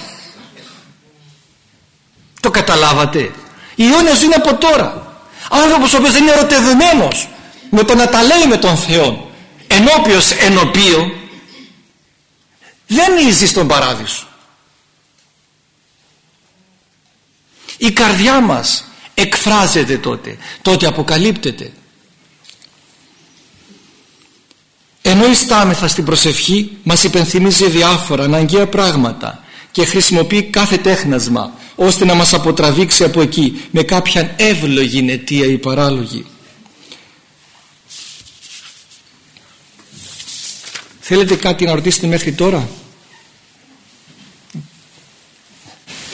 το καταλάβατε η αιώνια ζωή είναι από τώρα. Άνθρωπος ο οποίος δεν είναι ερωτευμένος με το να τα λέει με τον Θεό ενώπιος ενωπίο δεν ζει στον παράδεισο. Η καρδιά μας εκφράζεται τότε τότε αποκαλύπτεται. Ενώ ιστάμεθα στην προσευχή μας υπενθυμίζει διάφορα αναγκαία πράγματα και χρησιμοποιεί κάθε τέχνασμα ώστε να μας αποτραβήξει από εκεί με κάποια εύλογη αιτία ή παράλογη. Θέλετε κάτι να ρωτήσετε μέχρι τώρα;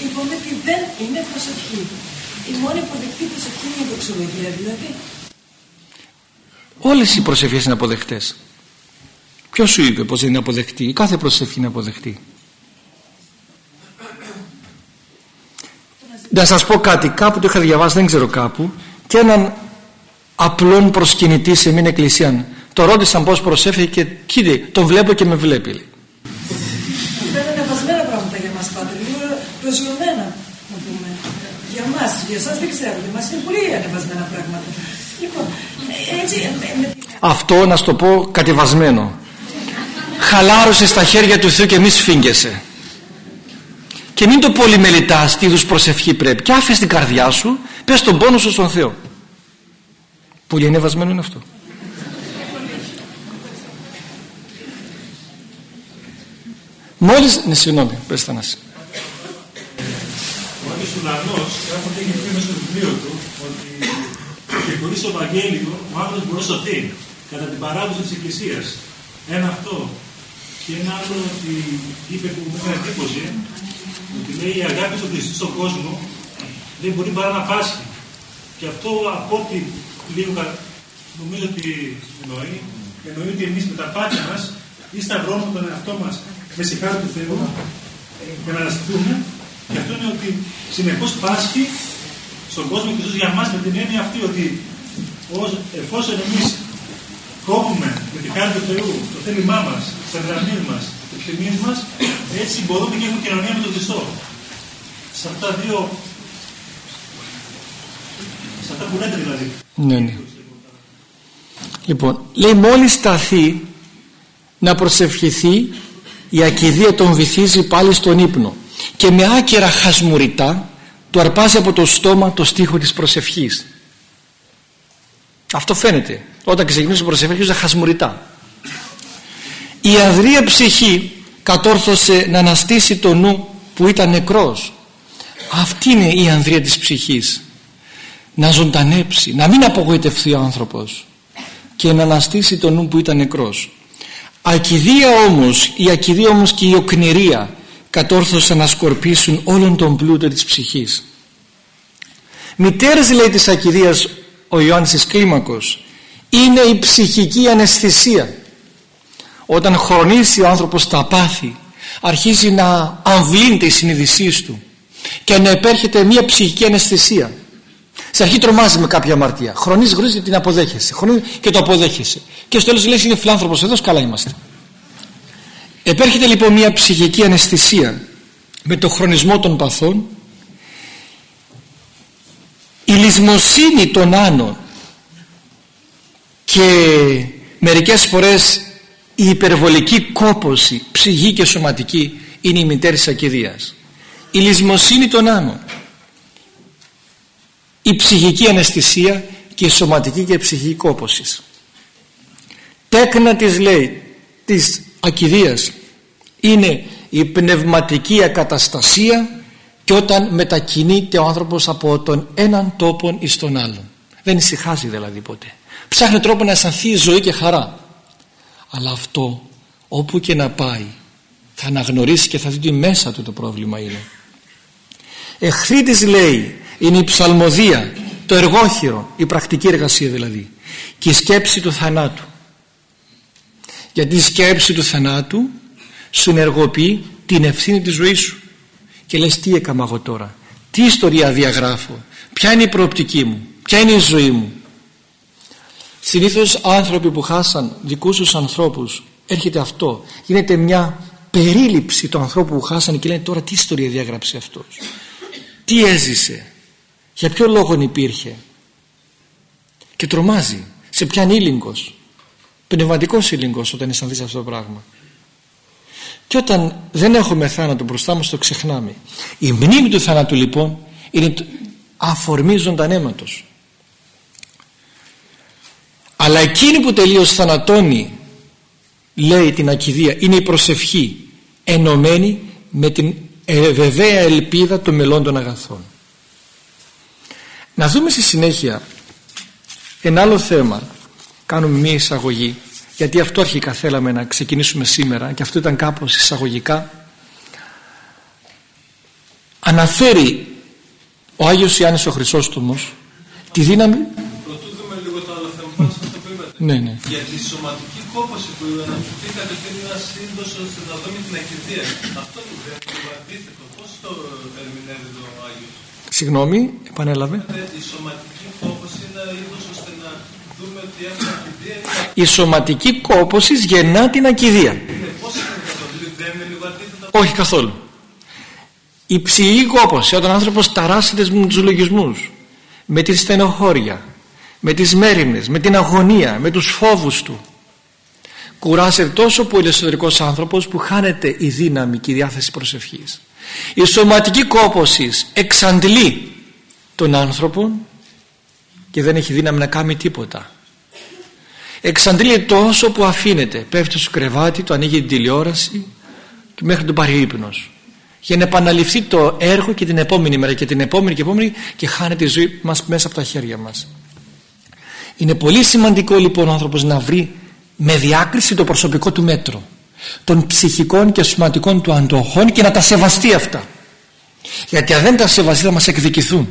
Είπαμε ότι δεν είναι προσευχή. Η μόνη αποδεκτή προσευχή είναι η δοξολογία δηλαδή. Όλες οι προσευχές είναι αποδεκτές. Ποιος σου είπε πως δεν είναι αποδεκτή; Κάθε προσευχή είναι αποδεκτή Να σας πω κάτι Κάπου το είχα διαβάσει δεν ξέρω κάπου Και έναν απλόν προσκυνητή σε μια εκκλησία. Το ρώτησαν πώς προσέφηκε και κοίτα τον βλέπω και με βλέπει Αυτά είναι ανεβασμένα πράγματα για μας πάτερ λίγο προσγειωμένα να πούμε. Για μας, για εσάς δεν ξέρω για μας είναι πολύ ανεβασμένα πράγματα. Λοιπόν έτσι αυτό να σου το πω κατεβασμένο. Χαλάρωσε στα χέρια του Θεού και μη σφίγγεσαι και μην το πολύ μελιτάς τι είδους προσευχή πρέπει και άφησε την καρδιά σου πες τον πόνο σου στον Θεό πολύ ανεβασμένο είναι αυτό Μόλις, ναι συγγνώμη, πες τα να Ο Άγιος Ουρανός κάποτε έχει πει μέσα στο βιβλίο του ότι και χωρίς το Ευαγγέλιο ο άνθρωπος μπορείς να σωθεί κατά την παράδοση της Εκκλησίας. Ένα αυτό. Και ένα άλλο ότι είπε που μου έκανε εντύπωση ότι λέει η αγάπη στον Χριστό στον κόσμο δεν μπορεί παρά να πάσχει. Και αυτό από ό,τι λίγο νομίζω ότι εννοεί, εννοεί ότι εμείς με τα πάτια μας ή σταυρώνουμε τον εαυτό μας με συγχάρη του Θεού για να αναστηθούμε και αυτό είναι ότι συνεχώς πάσχει στον κόσμο και για μας με την έννοια αυτή ότι ως, εφόσον εμείς κόβουμε με τη χάρη του Θεού το θέλημά μας, τις αδυναμίες μας, τις επιθυμίες μας, έτσι μπορούμε και έχουμε κοινωνία με τον Χριστό. Σε αυτά τα δύο, σε αυτά που λέτε δηλαδή. Ναι, ναι. Λοιπόν, λέει μόλις σταθεί να προσευχηθεί η ακιδεία τον βυθίζει πάλι στον ύπνο και με άκυρα χασμουριτά του αρπάζει από το στόμα το στίχο της προσευχής αυτό φαίνεται όταν ξεκινήσει η προσευχή αρχίζει χασμουριτά η αδρία ψυχή κατόρθωσε να αναστήσει το νου που ήταν νεκρός. Αυτή είναι η ανδρεία της ψυχής. Να ζωντανέψει να μην απογοητευτεί ο άνθρωπος και να αναστήσει τον νου που ήταν νεκρός. Ακιδεία όμως η ακιδεία όμως και η οκνηρία κατόρθωσαν να σκορπίσουν όλον τον πλούτο της ψυχής. Μητέρες λέει της ακιδείας ο Ιωάννης της Κλίμακος είναι η ψυχική αναισθησία όταν χρονίσει ο άνθρωπος τα πάθη αρχίζει να αμβλύνεται η συνειδησή του και να επέρχεται μια ψυχική αναισθησία. Σε αρχή τρομάζει με κάποια αμαρτία. Χρονίζει γνωρίζει την αποδέχεσαι. Χρονίζει και το αποδέχεσαι. Και στο τέλος λέει είναι φιλάνθρωπος εδώ καλά είμαστε επέρχεται λοιπόν μια ψυχική αναισθησία με το χρονισμό των παθών. Η λησμοσύνη των άνων και μερικές φορές η υπερβολική κόποση ψυχή και σωματική είναι η μητέρη της ακιδείας η λησμοσύνη των άνων η ψυχική αναισθησία και η σωματική και η ψυχική κόποση τέκνα της λέει της ακιδείας είναι η πνευματική ακαταστασία και όταν μετακινείται ο άνθρωπος από τον έναν τόπο εις τον άλλον. Δεν ησυχάζει δηλαδή ποτέ. Ψάχνει τρόπο να αισθανθεί ζωή και χαρά αλλά αυτό όπου και να πάει θα αναγνωρίσει και θα δει ότι μέσα του το πρόβλημα είναι. Εχθρή της λέει είναι η ψαλμοδία το εργόχειρο η πρακτική εργασία δηλαδή και η σκέψη του θανάτου. Γιατί η σκέψη του θανάτου συνεργοποιεί την ευθύνη της ζωής σου. Και λες τι έκανα εγώ τώρα; Τι ιστορία διαγράφω; Ποια είναι η προοπτική μου; Ποια είναι η ζωή μου; Συνήθως άνθρωποι που χάσαν δικούς τους ανθρώπους έρχεται αυτό. Γίνεται μια περίληψη του ανθρώπου που χάσανε και λένε τώρα τι ιστορία διάγραψε αυτός; Τι έζησε; Για ποιο λόγο υπήρχε; Και τρομάζει. Σε ποιαν ήλιγκος. Πνευματικός ήλιγκος όταν αισθανθείς αυτό το πράγμα. Και όταν δεν έχουμε θάνατο μπροστά μας το ξεχνάμε. Η μνήμη του θάνατου λοιπόν είναι αφορμή ζωντανέματος αλλά εκείνη που τελείως θανατώνει λέει την ακιδεία είναι η προσευχή ενωμένη με την ε, βεβαία ελπίδα των μελών των αγαθών. Να δούμε στη συνέχεια ένα άλλο θέμα. Κάνουμε μία εισαγωγή γιατί αυτό αρχικά θέλαμε να ξεκινήσουμε σήμερα και αυτό ήταν κάπως εισαγωγικά. Αναφέρει ο Άγιος Ιάννης ο Χρυσόστομος τη δύναμη ναι, ναι. για τη σωματική κόπωση που αναφερθήκατε ότι είναι ένα σύνδοσο να δούμε την ακιδεία αυτό είναι το αντίθετο πώς το ερμηνεύει το Άγιος; Συγγνώμη, επανέλαβε. Η σωματική κόπωση είναι ένα είδος ώστε να δούμε ότι έχουμε ακιδεία Η σωματική κόπωση γεννά την ακιδεία. είναι πώς είναι αυτό δεν είναι λίγο αντίθετο; Όχι καθόλου. Η ψυχική κόπωση όταν ο άνθρωπος ταράσσεται με τους λογισμούς, με τη στενοχώρια, με τις μέρημνες, με την αγωνία, με τους φόβους του. Κουράζεται τόσο πολύ ο εσωτερικός άνθρωπος που χάνεται η δύναμη και η διάθεση προσευχής. Η σωματική κόπωσης εξαντλεί τον άνθρωπο και δεν έχει δύναμη να κάνει τίποτα. Εξαντλεί τόσο που αφήνεται. Πέφτει στο κρεβάτι, το ανοίγει την τηλεόραση και μέχρι τον πάρει ύπνος. Για να επαναληφθεί το έργο και την επόμενη μέρα και την επόμενη και επόμενη και χάνεται η ζωή μας μέσα από τα χέρια μας. Είναι πολύ σημαντικό λοιπόν ο άνθρωπος να βρει με διάκριση το προσωπικό του μέτρο των ψυχικών και σωματικών του αντοχών και να τα σεβαστεί αυτά. Γιατί αν δεν τα σεβαστεί θα μας εκδικηθούν.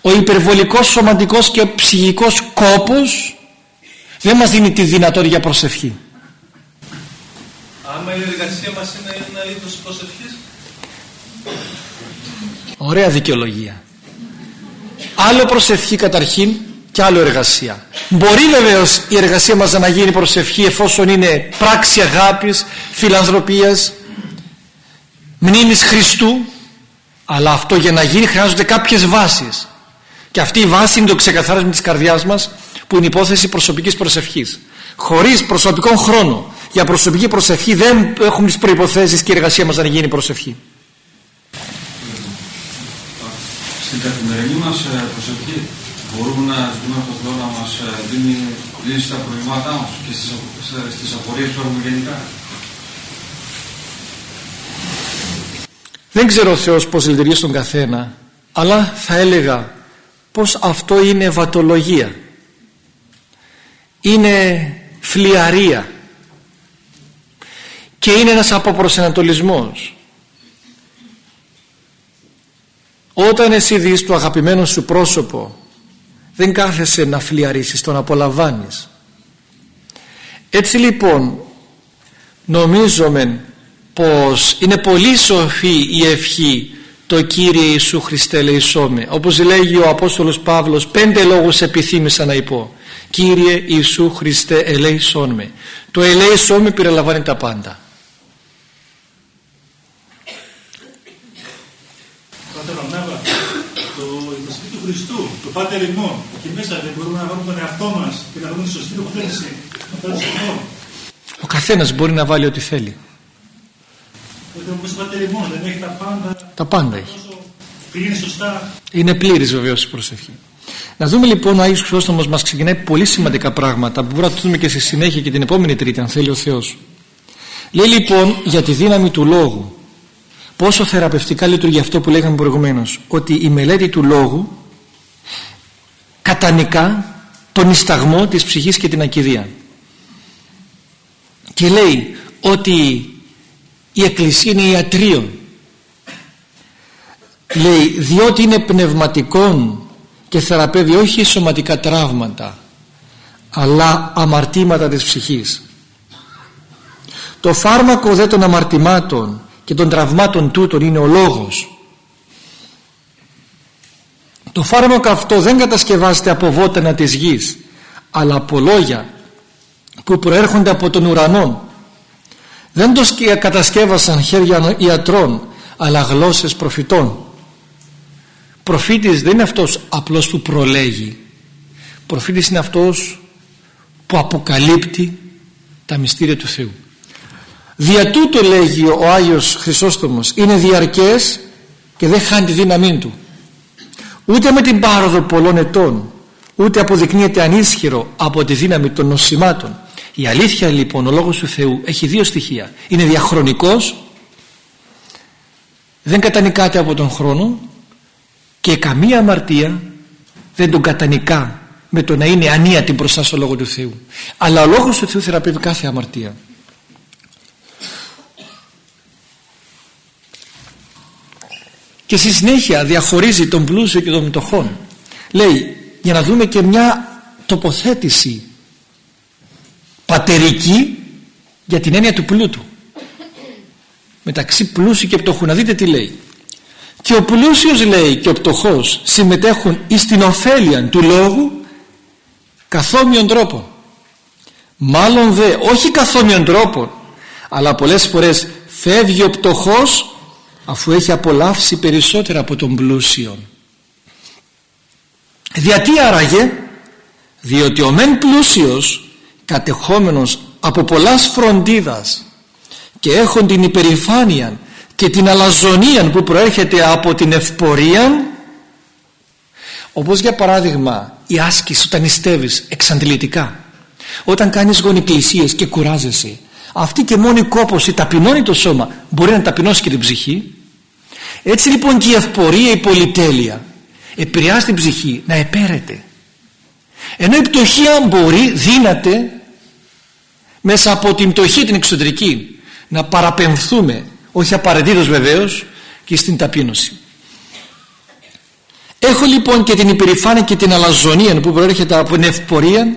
Ο υπερβολικός σωματικός και ψυχικός κόπος δεν μας δίνει τη δυνατότητα για προσευχή. Άμα η εργασία μας είναι ένα είδος προσευχής. Ωραία δικαιολογία άλλο προσευχή καταρχήν και άλλο εργασία. Μπορεί βεβαίως η εργασία μας να γίνει προσευχή εφόσον είναι πράξη αγάπης φιλανθρωπίας μνήμης Χριστού αλλά αυτό για να γίνει χρειάζονται κάποιες βάσεις. Και αυτή η βάση είναι το ξεκαθάρισμα της καρδιάς μας που είναι υπόθεση προσωπικής προσευχής. Χωρίς προσωπικό χρόνο. Για προσωπική προσευχή δεν έχουμε τις προϋποθέσεις και η εργασία μας να γίνει προσευχή Στην καθημερινή μας ε, προσευχή. Μπορούμε να ζητούμε από τον Θεό να μας ε, δίνει λύση στα προβλήματά μας και στις, απο- στις απορίες που έχουμε γενικά. Δεν ξέρω ο Θεός πως λειτουργεί στον καθένα αλλά θα έλεγα πως αυτό είναι βατολογία. Είναι φλιαρία. Και είναι ένας αποπροσανατολισμός όταν εσύ δεις το αγαπημένο σου πρόσωπο δεν κάθεσαι να φλιαρίσεις τον απολαμβάνεις. Έτσι λοιπόν νομίζουμε πως είναι πολύ σοφή η ευχή το Κύριε Ιησού Χριστέ ελεησόμε όπως λέγει ο Απόστολος Παύλος πέντε λόγους επιθύμησα να υπό Κύριε Ιησού Χριστέ ελέησόν με το ελέησόν με περιλαμβάνει τα πάντα Χριστού, το Πάτερ ημών, εκεί μέσα δεν μπορούμε να βάλουμε τον εαυτό μας και να βρούμε τη σωστή τοποθέτηση. Ο καθένας μπορεί να βάλει ό,τι θέλει. δεν έχει τα πάντα. Τα πάντα έχει. Είναι σωστά. Είναι πλήρης βεβαίως η προσευχή. Να δούμε λοιπόν ο Άγιος Χρυσόστομος μας ξεκινάει πολύ σημαντικά πράγματα που μπορούμε να το δούμε και στη συνέχεια και την επόμενη τρίτη αν θέλει ο Θεός. Λέει λοιπόν για τη δύναμη του λόγου πόσο θεραπευτικά λειτουργεί αυτό που λέγαμε προηγουμένως ότι η μελέτη του λόγου κατανικά τον ισταγμό της ψυχής και την ακιδεία. Και λέει ότι η Εκκλησία είναι ιατρίων λέει διότι είναι πνευματικών και θεραπεύει όχι σωματικά τραύματα αλλά αμαρτήματα της ψυχής. Το φάρμακο δε των αμαρτημάτων και των τραυμάτων τούτων είναι ο λόγος το φάρμακο αυτό δεν κατασκευάζεται από βότανα της γης αλλά από λόγια που προέρχονται από τον ουρανό. Δεν το κατασκεύασαν χέρια ιατρών αλλά γλώσσες προφητών. Προφήτης δεν είναι αυτός απλώς που προλέγει. Προφήτης είναι αυτός που αποκαλύπτει τα μυστήρια του Θεού. Δια τούτο λέγει ο Άγιος Χρυσόστομος είναι διαρκές και δεν χάνει τη δύναμή του ούτε με την πάροδο πολλών ετών ούτε αποδεικνύεται ανίσχυρο από τη δύναμη των νοσημάτων. Η αλήθεια λοιπόν ο Λόγος του Θεού έχει δύο στοιχεία. Είναι διαχρονικός δεν κατανικάται από τον χρόνο και καμία αμαρτία δεν τον κατανικά με το να είναι ανίατη μπροστά στο Λόγο του Θεού. Αλλά ο Λόγος του Θεού θεραπεύει κάθε αμαρτία και στη συνέχεια διαχωρίζει τον πλούσιο και τον μετοχών λέει για να δούμε και μια τοποθέτηση πατερική για την έννοια του πλούτου. Μεταξύ πλούσιου και πτωχού να δείτε τι λέει. Και ο πλούσιος λέει και ο πτωχός συμμετέχουν εις την ωφέλεια του λόγου καθόμοιον τρόπο μάλλον δε όχι καθόμοιον τρόπο αλλά πολλές φορές φεύγει ο πτωχός αφού έχει απολαύσει περισσότερα από τον πλούσιο γιατί άραγε; Διότι ο μεν πλούσιος κατεχόμενος από πολλάς φροντίδας και έχουν την υπερηφάνεια και την αλαζονία που προέρχεται από την ευπορία όπως για παράδειγμα η άσκηση όταν νηστεύεις εξαντλητικά όταν κάνεις γονικλησίες και κουράζεσαι αυτή και μόνη κόπωση ταπεινώνει το σώμα. Μπορεί να ταπεινώσει και την ψυχή. Έτσι λοιπόν και η ευπορία η πολυτέλεια επηρεάζει την ψυχή να επέρεται. Ενώ η πτωχία μπορεί δύναται μέσα από την πτωχή την εξωτερική να παραπεμφθούμε όχι απαραίτητος βεβαίως και στην ταπείνωση. Έχω λοιπόν και την υπερηφάνεια και την αλαζονία που προέρχεται από την ευπορία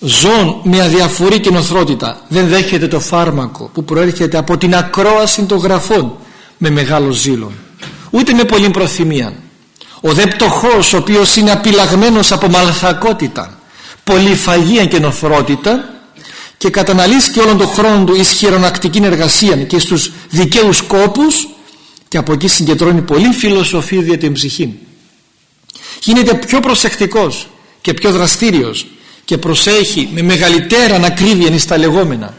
ζών με αδιαφορή και νοθρότητα δεν δέχεται το φάρμακο που προέρχεται από την ακρόαση των γραφών με μεγάλο ζήλο ούτε με πολλή προθυμία. Ο δε πτωχός ο οποίος είναι απειλαγμένος από μαλθακότητα πολυφαγία και νοθρότητα και καταναλύσει και όλον τον χρόνο του εις χειρονακτική εργασία και στους δικαίους κόπους και από εκεί συγκεντρώνει πολύ φιλοσοφία για την ψυχή. Γίνεται πιο προσεκτικός και πιο δραστήριος και προσέχει με μεγαλύτερα ανακρίβεια εις τα λεγόμενα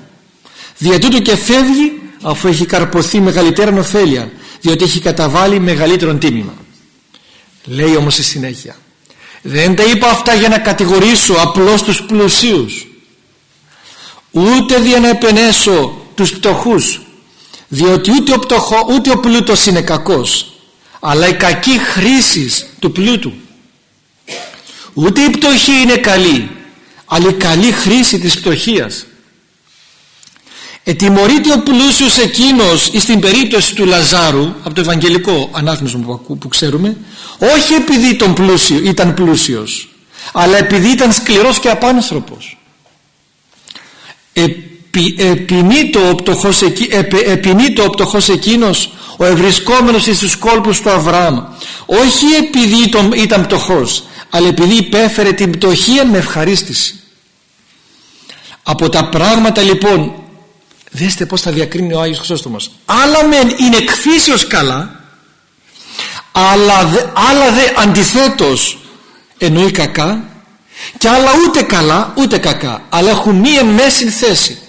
δια τούτου και φεύγει αφού έχει καρποθεί μεγαλύτερα ωφέλεια διότι έχει καταβάλει μεγαλύτερο τίμημα. Λέει όμως στη συνέχεια δεν τα είπα αυτά για να κατηγορήσω απλώς τους πλουσίους ούτε για να επενέσω τους πτωχούς διότι ούτε ο, πτωχό, ούτε ο πλούτος είναι κακός αλλά η κακή χρήση του πλούτου. Ούτε η πτωχή είναι καλή αλλά η καλή χρήση της πτωχίας ετιμωρείται ο πλούσιος εκείνος στην περίπτωση του Λαζάρου από το Ευαγγελικό ανάγνωσμα που ξέρουμε όχι επειδή τον πλούσιο, ήταν πλούσιος αλλά επειδή ήταν σκληρός και απάνθρωπος. Επι, επινείτο ο πτωχός, ο πτωχός εκείνος ο ευρισκόμενος στους κόλπους του Αβραάμ. Όχι επειδή ήταν πτωχός αλλά επειδή υπέφερε την πτωχία με ευχαρίστηση από τα πράγματα λοιπόν δέστε πως θα διακρίνει ο Άγιος Χρυσόστομος. Άλλα μεν είναι εκφύσεως καλά αλλά δε, άλλα δε αντιθέτως εννοεί κακά και άλλα ούτε καλά ούτε κακά αλλά έχουν μία μέση θέση.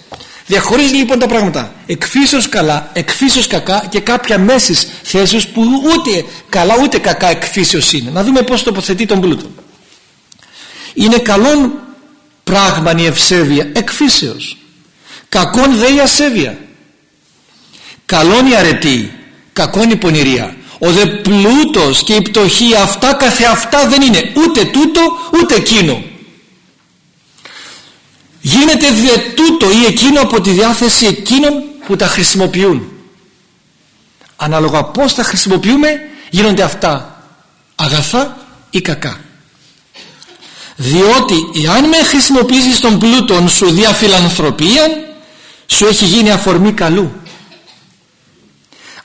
Διαχωρίζει λοιπόν τα πράγματα. Εκφύσεως καλά, εκφύσεως κακά και κάποια μέσης θέσεως που ούτε καλά ούτε κακά εκφύσεως είναι. Να δούμε πως τοποθετεί τον πλούτο. Είναι καλόν πράγμα η ευσέβεια εκφύσεως. Κακόν δε η ασέβεια. Καλόν η αρετή κακόν η πονηρία. Ο δε πλούτος και η πτωχή αυτά καθεαυτά δεν είναι ούτε τούτο ούτε εκείνο. Γίνεται δε τούτο ή εκείνο από τη διάθεση εκείνων που τα χρησιμοποιούν. Ανάλογα πως τα χρησιμοποιούμε γίνονται αυτά αγαθά ή κακά διότι εάν με χρησιμοποιήσεις τον πλούτον σου δια φιλανθρωπία σου έχει γίνει αφορμή καλού.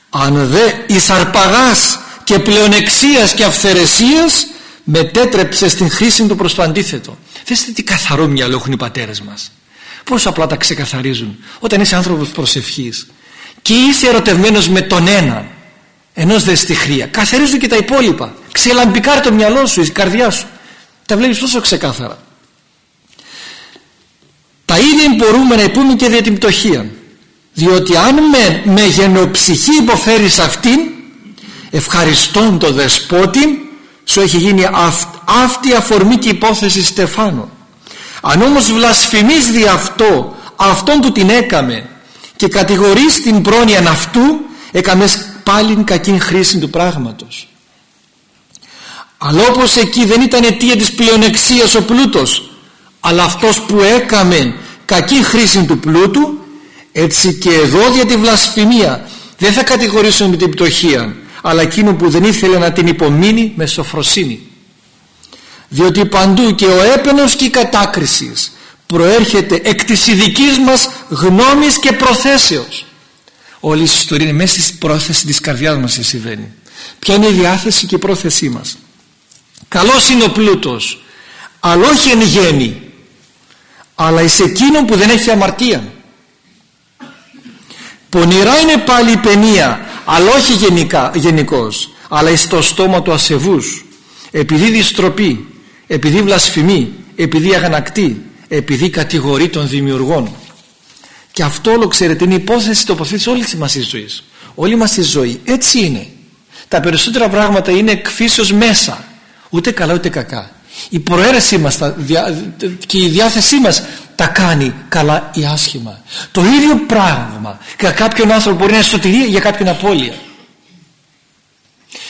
Αν δε εις αρπαγάς και πλεονεξίας και αυθαιρεσίας μετέτρεψες στην χρήση του προς το αντίθετο. Δέστε τι καθαρό μυαλό έχουν οι πατέρες μας. Πόσο απλά τα ξεκαθαρίζουν όταν είσαι άνθρωπος προσευχής και είσαι ερωτευμένος με τον ένα ενός δες στη χρία. Καθαρίζουν και τα υπόλοιπα. Ξελαμπικάρει το μυαλό σου, η καρδιά σου τα βλέπεις τόσο ξεκάθαρα. Τα ίδια μπορούμε να πούμε και για την πτωχία. Διότι αν με, με γενοψυχή υποφέρεις αυτήν ευχαριστών το δεσπότη σου έχει γίνει αυτή η αφορμή και υπόθεση Στεφάνου αν όμως βλασφημείς δι' αυτό αυτόν που την έκαμε και κατηγορείς την πρόνοια αυτού έκαμες πάλι κακή χρήση του πράγματος αλλά όπως εκεί δεν ήταν αιτία της πλεονεξίας ο πλούτος αλλά αυτός που έκαμε κακή χρήση του πλούτου έτσι και εδώ για τη βλασφημία δεν θα κατηγορήσουμε την πτωχία αλλά εκείνο που δεν ήθελε να την υπομείνει με σοφροσύνη. Διότι παντού και ο έπαινος και η κατάκρισης προέρχεται εκ της ειδικής μας γνώμης και προθέσεως. Όλη η ιστορία είναι μέσα στη πρόθεση της καρδιάς μας συμβαίνει ποια είναι η διάθεση και η πρόθεσή μας; Καλός είναι ο πλούτος αλλά όχι εν γέννη. Αλλά εις εκείνον που δεν έχει αμαρτία. Πονηρά είναι πάλι η παινία αλλά όχι γενικά, γενικώς αλλά εις το στόμα του ασεβούς. Επειδή διστροπεί επειδή βλασφημεί επειδή αγανακτεί επειδή κατηγορεί των δημιουργών. Και αυτό όλο ξέρετε είναι υπόθεση τοποθέτηση όλης μας η ζωής. Όλη μας η ζωή. Έτσι είναι. Τα περισσότερα πράγματα είναι εκφύσεως μέσα ούτε καλά ούτε κακά. Η προαίρεσή μας και η διάθεσή μας τα κάνει καλά ή άσχημα. Το ίδιο πράγμα για κάποιον άνθρωπο μπορεί να είναι σωτηρία για κάποιον απώλεια.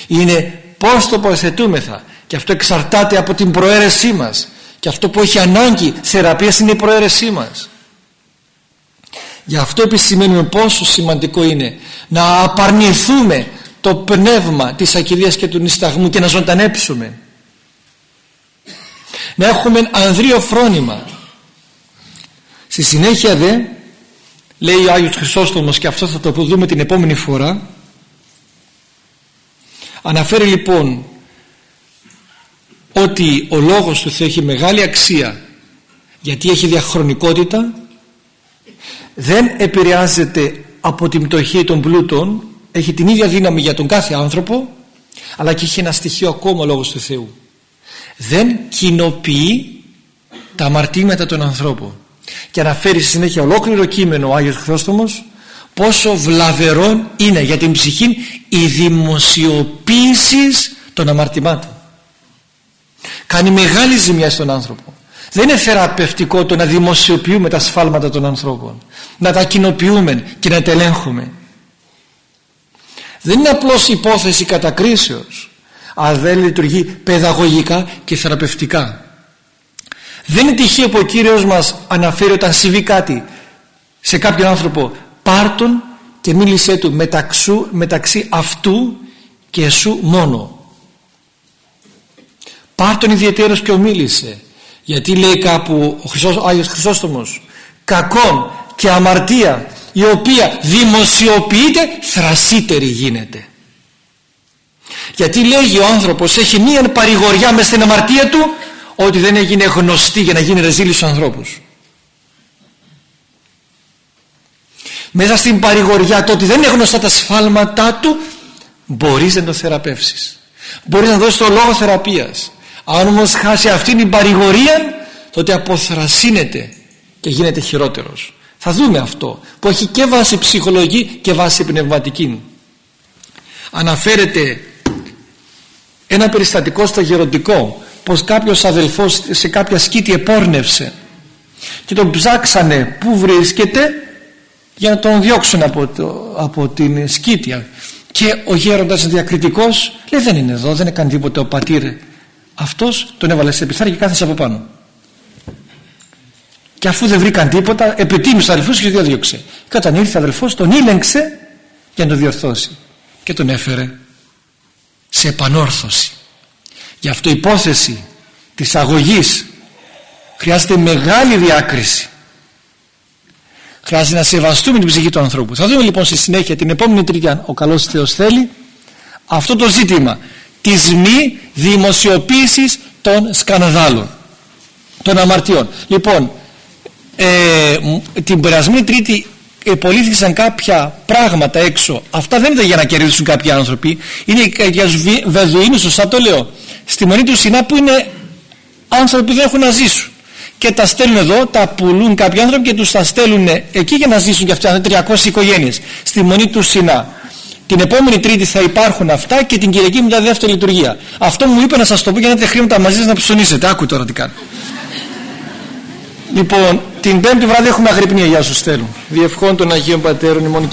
Είναι πως τοποθετούμεθα και αυτό εξαρτάται από την προαίρεσή μας. Και αυτό που έχει ανάγκη θεραπείας είναι η προαίρεσή μας. Γι' αυτό επισημαίνουμε πόσο σημαντικό είναι να απαρνηθούμε το πνεύμα της ακιδείας και του νησταγμού και να ζωντανέψουμε να έχουμε ανδρείο φρόνημα. Στη συνέχεια δε λέει ο Άγιος Χρυσόστομος και αυτό θα το δούμε την επόμενη φορά αναφέρει λοιπόν ότι ο λόγος του Θεού έχει μεγάλη αξία γιατί έχει διαχρονικότητα δεν επηρεάζεται από την πτωχή των πλούτων έχει την ίδια δύναμη για τον κάθε άνθρωπο αλλά και έχει ένα στοιχείο ακόμα ο λόγος του Θεού δεν κοινοποιεί τα αμαρτήματα των ανθρώπων. Και αναφέρει στη συνέχεια ολόκληρο κείμενο ο Άγιος Χρόστομος πόσο βλαβερόν είναι για την ψυχή η δημοσιοποίησης των αμαρτημάτων. Κάνει μεγάλη ζημιά στον άνθρωπο. Δεν είναι θεραπευτικό το να δημοσιοποιούμε τα σφάλματα των ανθρώπων. Να τα κοινοποιούμε και να τα ελέγχουμε. Δεν είναι απλώς υπόθεση κατακρίσεως αλλά δεν λειτουργεί παιδαγωγικά και θεραπευτικά. Δεν είναι τυχαίο που ο Κύριος μας αναφέρει όταν συμβεί κάτι σε κάποιον άνθρωπο πάρτον και μίλησέ του μεταξύ, μεταξύ αυτού και εσού μόνο πάρτον ιδιαίτερος και ομίλησε γιατί λέει κάπου ο, Χριστός, ο Άγιος Χρυσόστομος κακόν και αμαρτία η οποία δημοσιοποιείται θρασίτερη γίνεται γιατί λέγει ο άνθρωπος έχει μία παρηγοριά μες στην αμαρτία του ότι δεν έγινε γνωστή για να γίνει ρεζίλη στους ανθρώπους. Μέσα στην παρηγοριά το ότι δεν είναι γνωστά τα σφάλματά του μπορείς να το θεραπεύσεις. Μπορείς να δώσεις το λόγο θεραπείας. Αν όμως χάσει αυτήν την παρηγορία τότε αποθρασύνεται και γίνεται χειρότερος. Θα δούμε αυτό που έχει και βάση ψυχολογική και βάση πνευματική. Αναφέρεται ένα περιστατικό στο γεροντικό πως κάποιος αδελφός σε κάποια σκήτη επόρνευσε και τον ψάξανε που βρίσκεται για να τον διώξουν από, το, από την σκήτια και ο γέροντας διακριτικός λέει δεν είναι εδώ δεν έκανε τίποτε ο πατήρ. Αυτός τον έβαλε σε πιθάρι και κάθεσε από πάνω και αφού δεν βρήκαν τίποτα επιτίμησε ο αδελφός και τον διώξε. Και όταν ήρθε ο αδελφός τον ήλεγξε για να τον διορθώσει και τον έφερε σε επανόρθωση. Γι' αυτό η υπόθεση της αγωγής χρειάζεται μεγάλη διάκριση. Χρειάζεται να σεβαστούμε την ψυχή του ανθρώπου. Θα δούμε λοιπόν στη συνέχεια την επόμενη τρίτη αν ο καλός Θεός θέλει αυτό το ζήτημα της μη δημοσιοποίησης των σκανδάλων των αμαρτιών. Λοιπόν ε, την περασμένη τρίτη επολύθησαν κάποια πράγματα έξω αυτά δεν ήταν για να κερδίσουν κάποιοι άνθρωποι είναι για τους Βεδουίνους σωστά το λέω στη μονή του Σινά που είναι άνθρωποι που δεν έχουν να ζήσουν και τα στέλνουν εδώ, τα πουλούν κάποιοι άνθρωποι και τους τα στέλνουν εκεί για να ζήσουν και αυτά 300 οικογένειες στη μονή του Σινά την επόμενη Τρίτη θα υπάρχουν αυτά και την Κυριακή μετά δεύτερη λειτουργία. Αυτό μου είπε να σας το πω για να έχετε χρήματα μαζί σας να ψωνίσετε. Άκου τώρα τι κάνω. Λοιπόν, την πέμπτη βράδυ έχουμε αγρυπνία. Γεια σου στέλνω. Διευχών των Αγίων Πατέρων ημών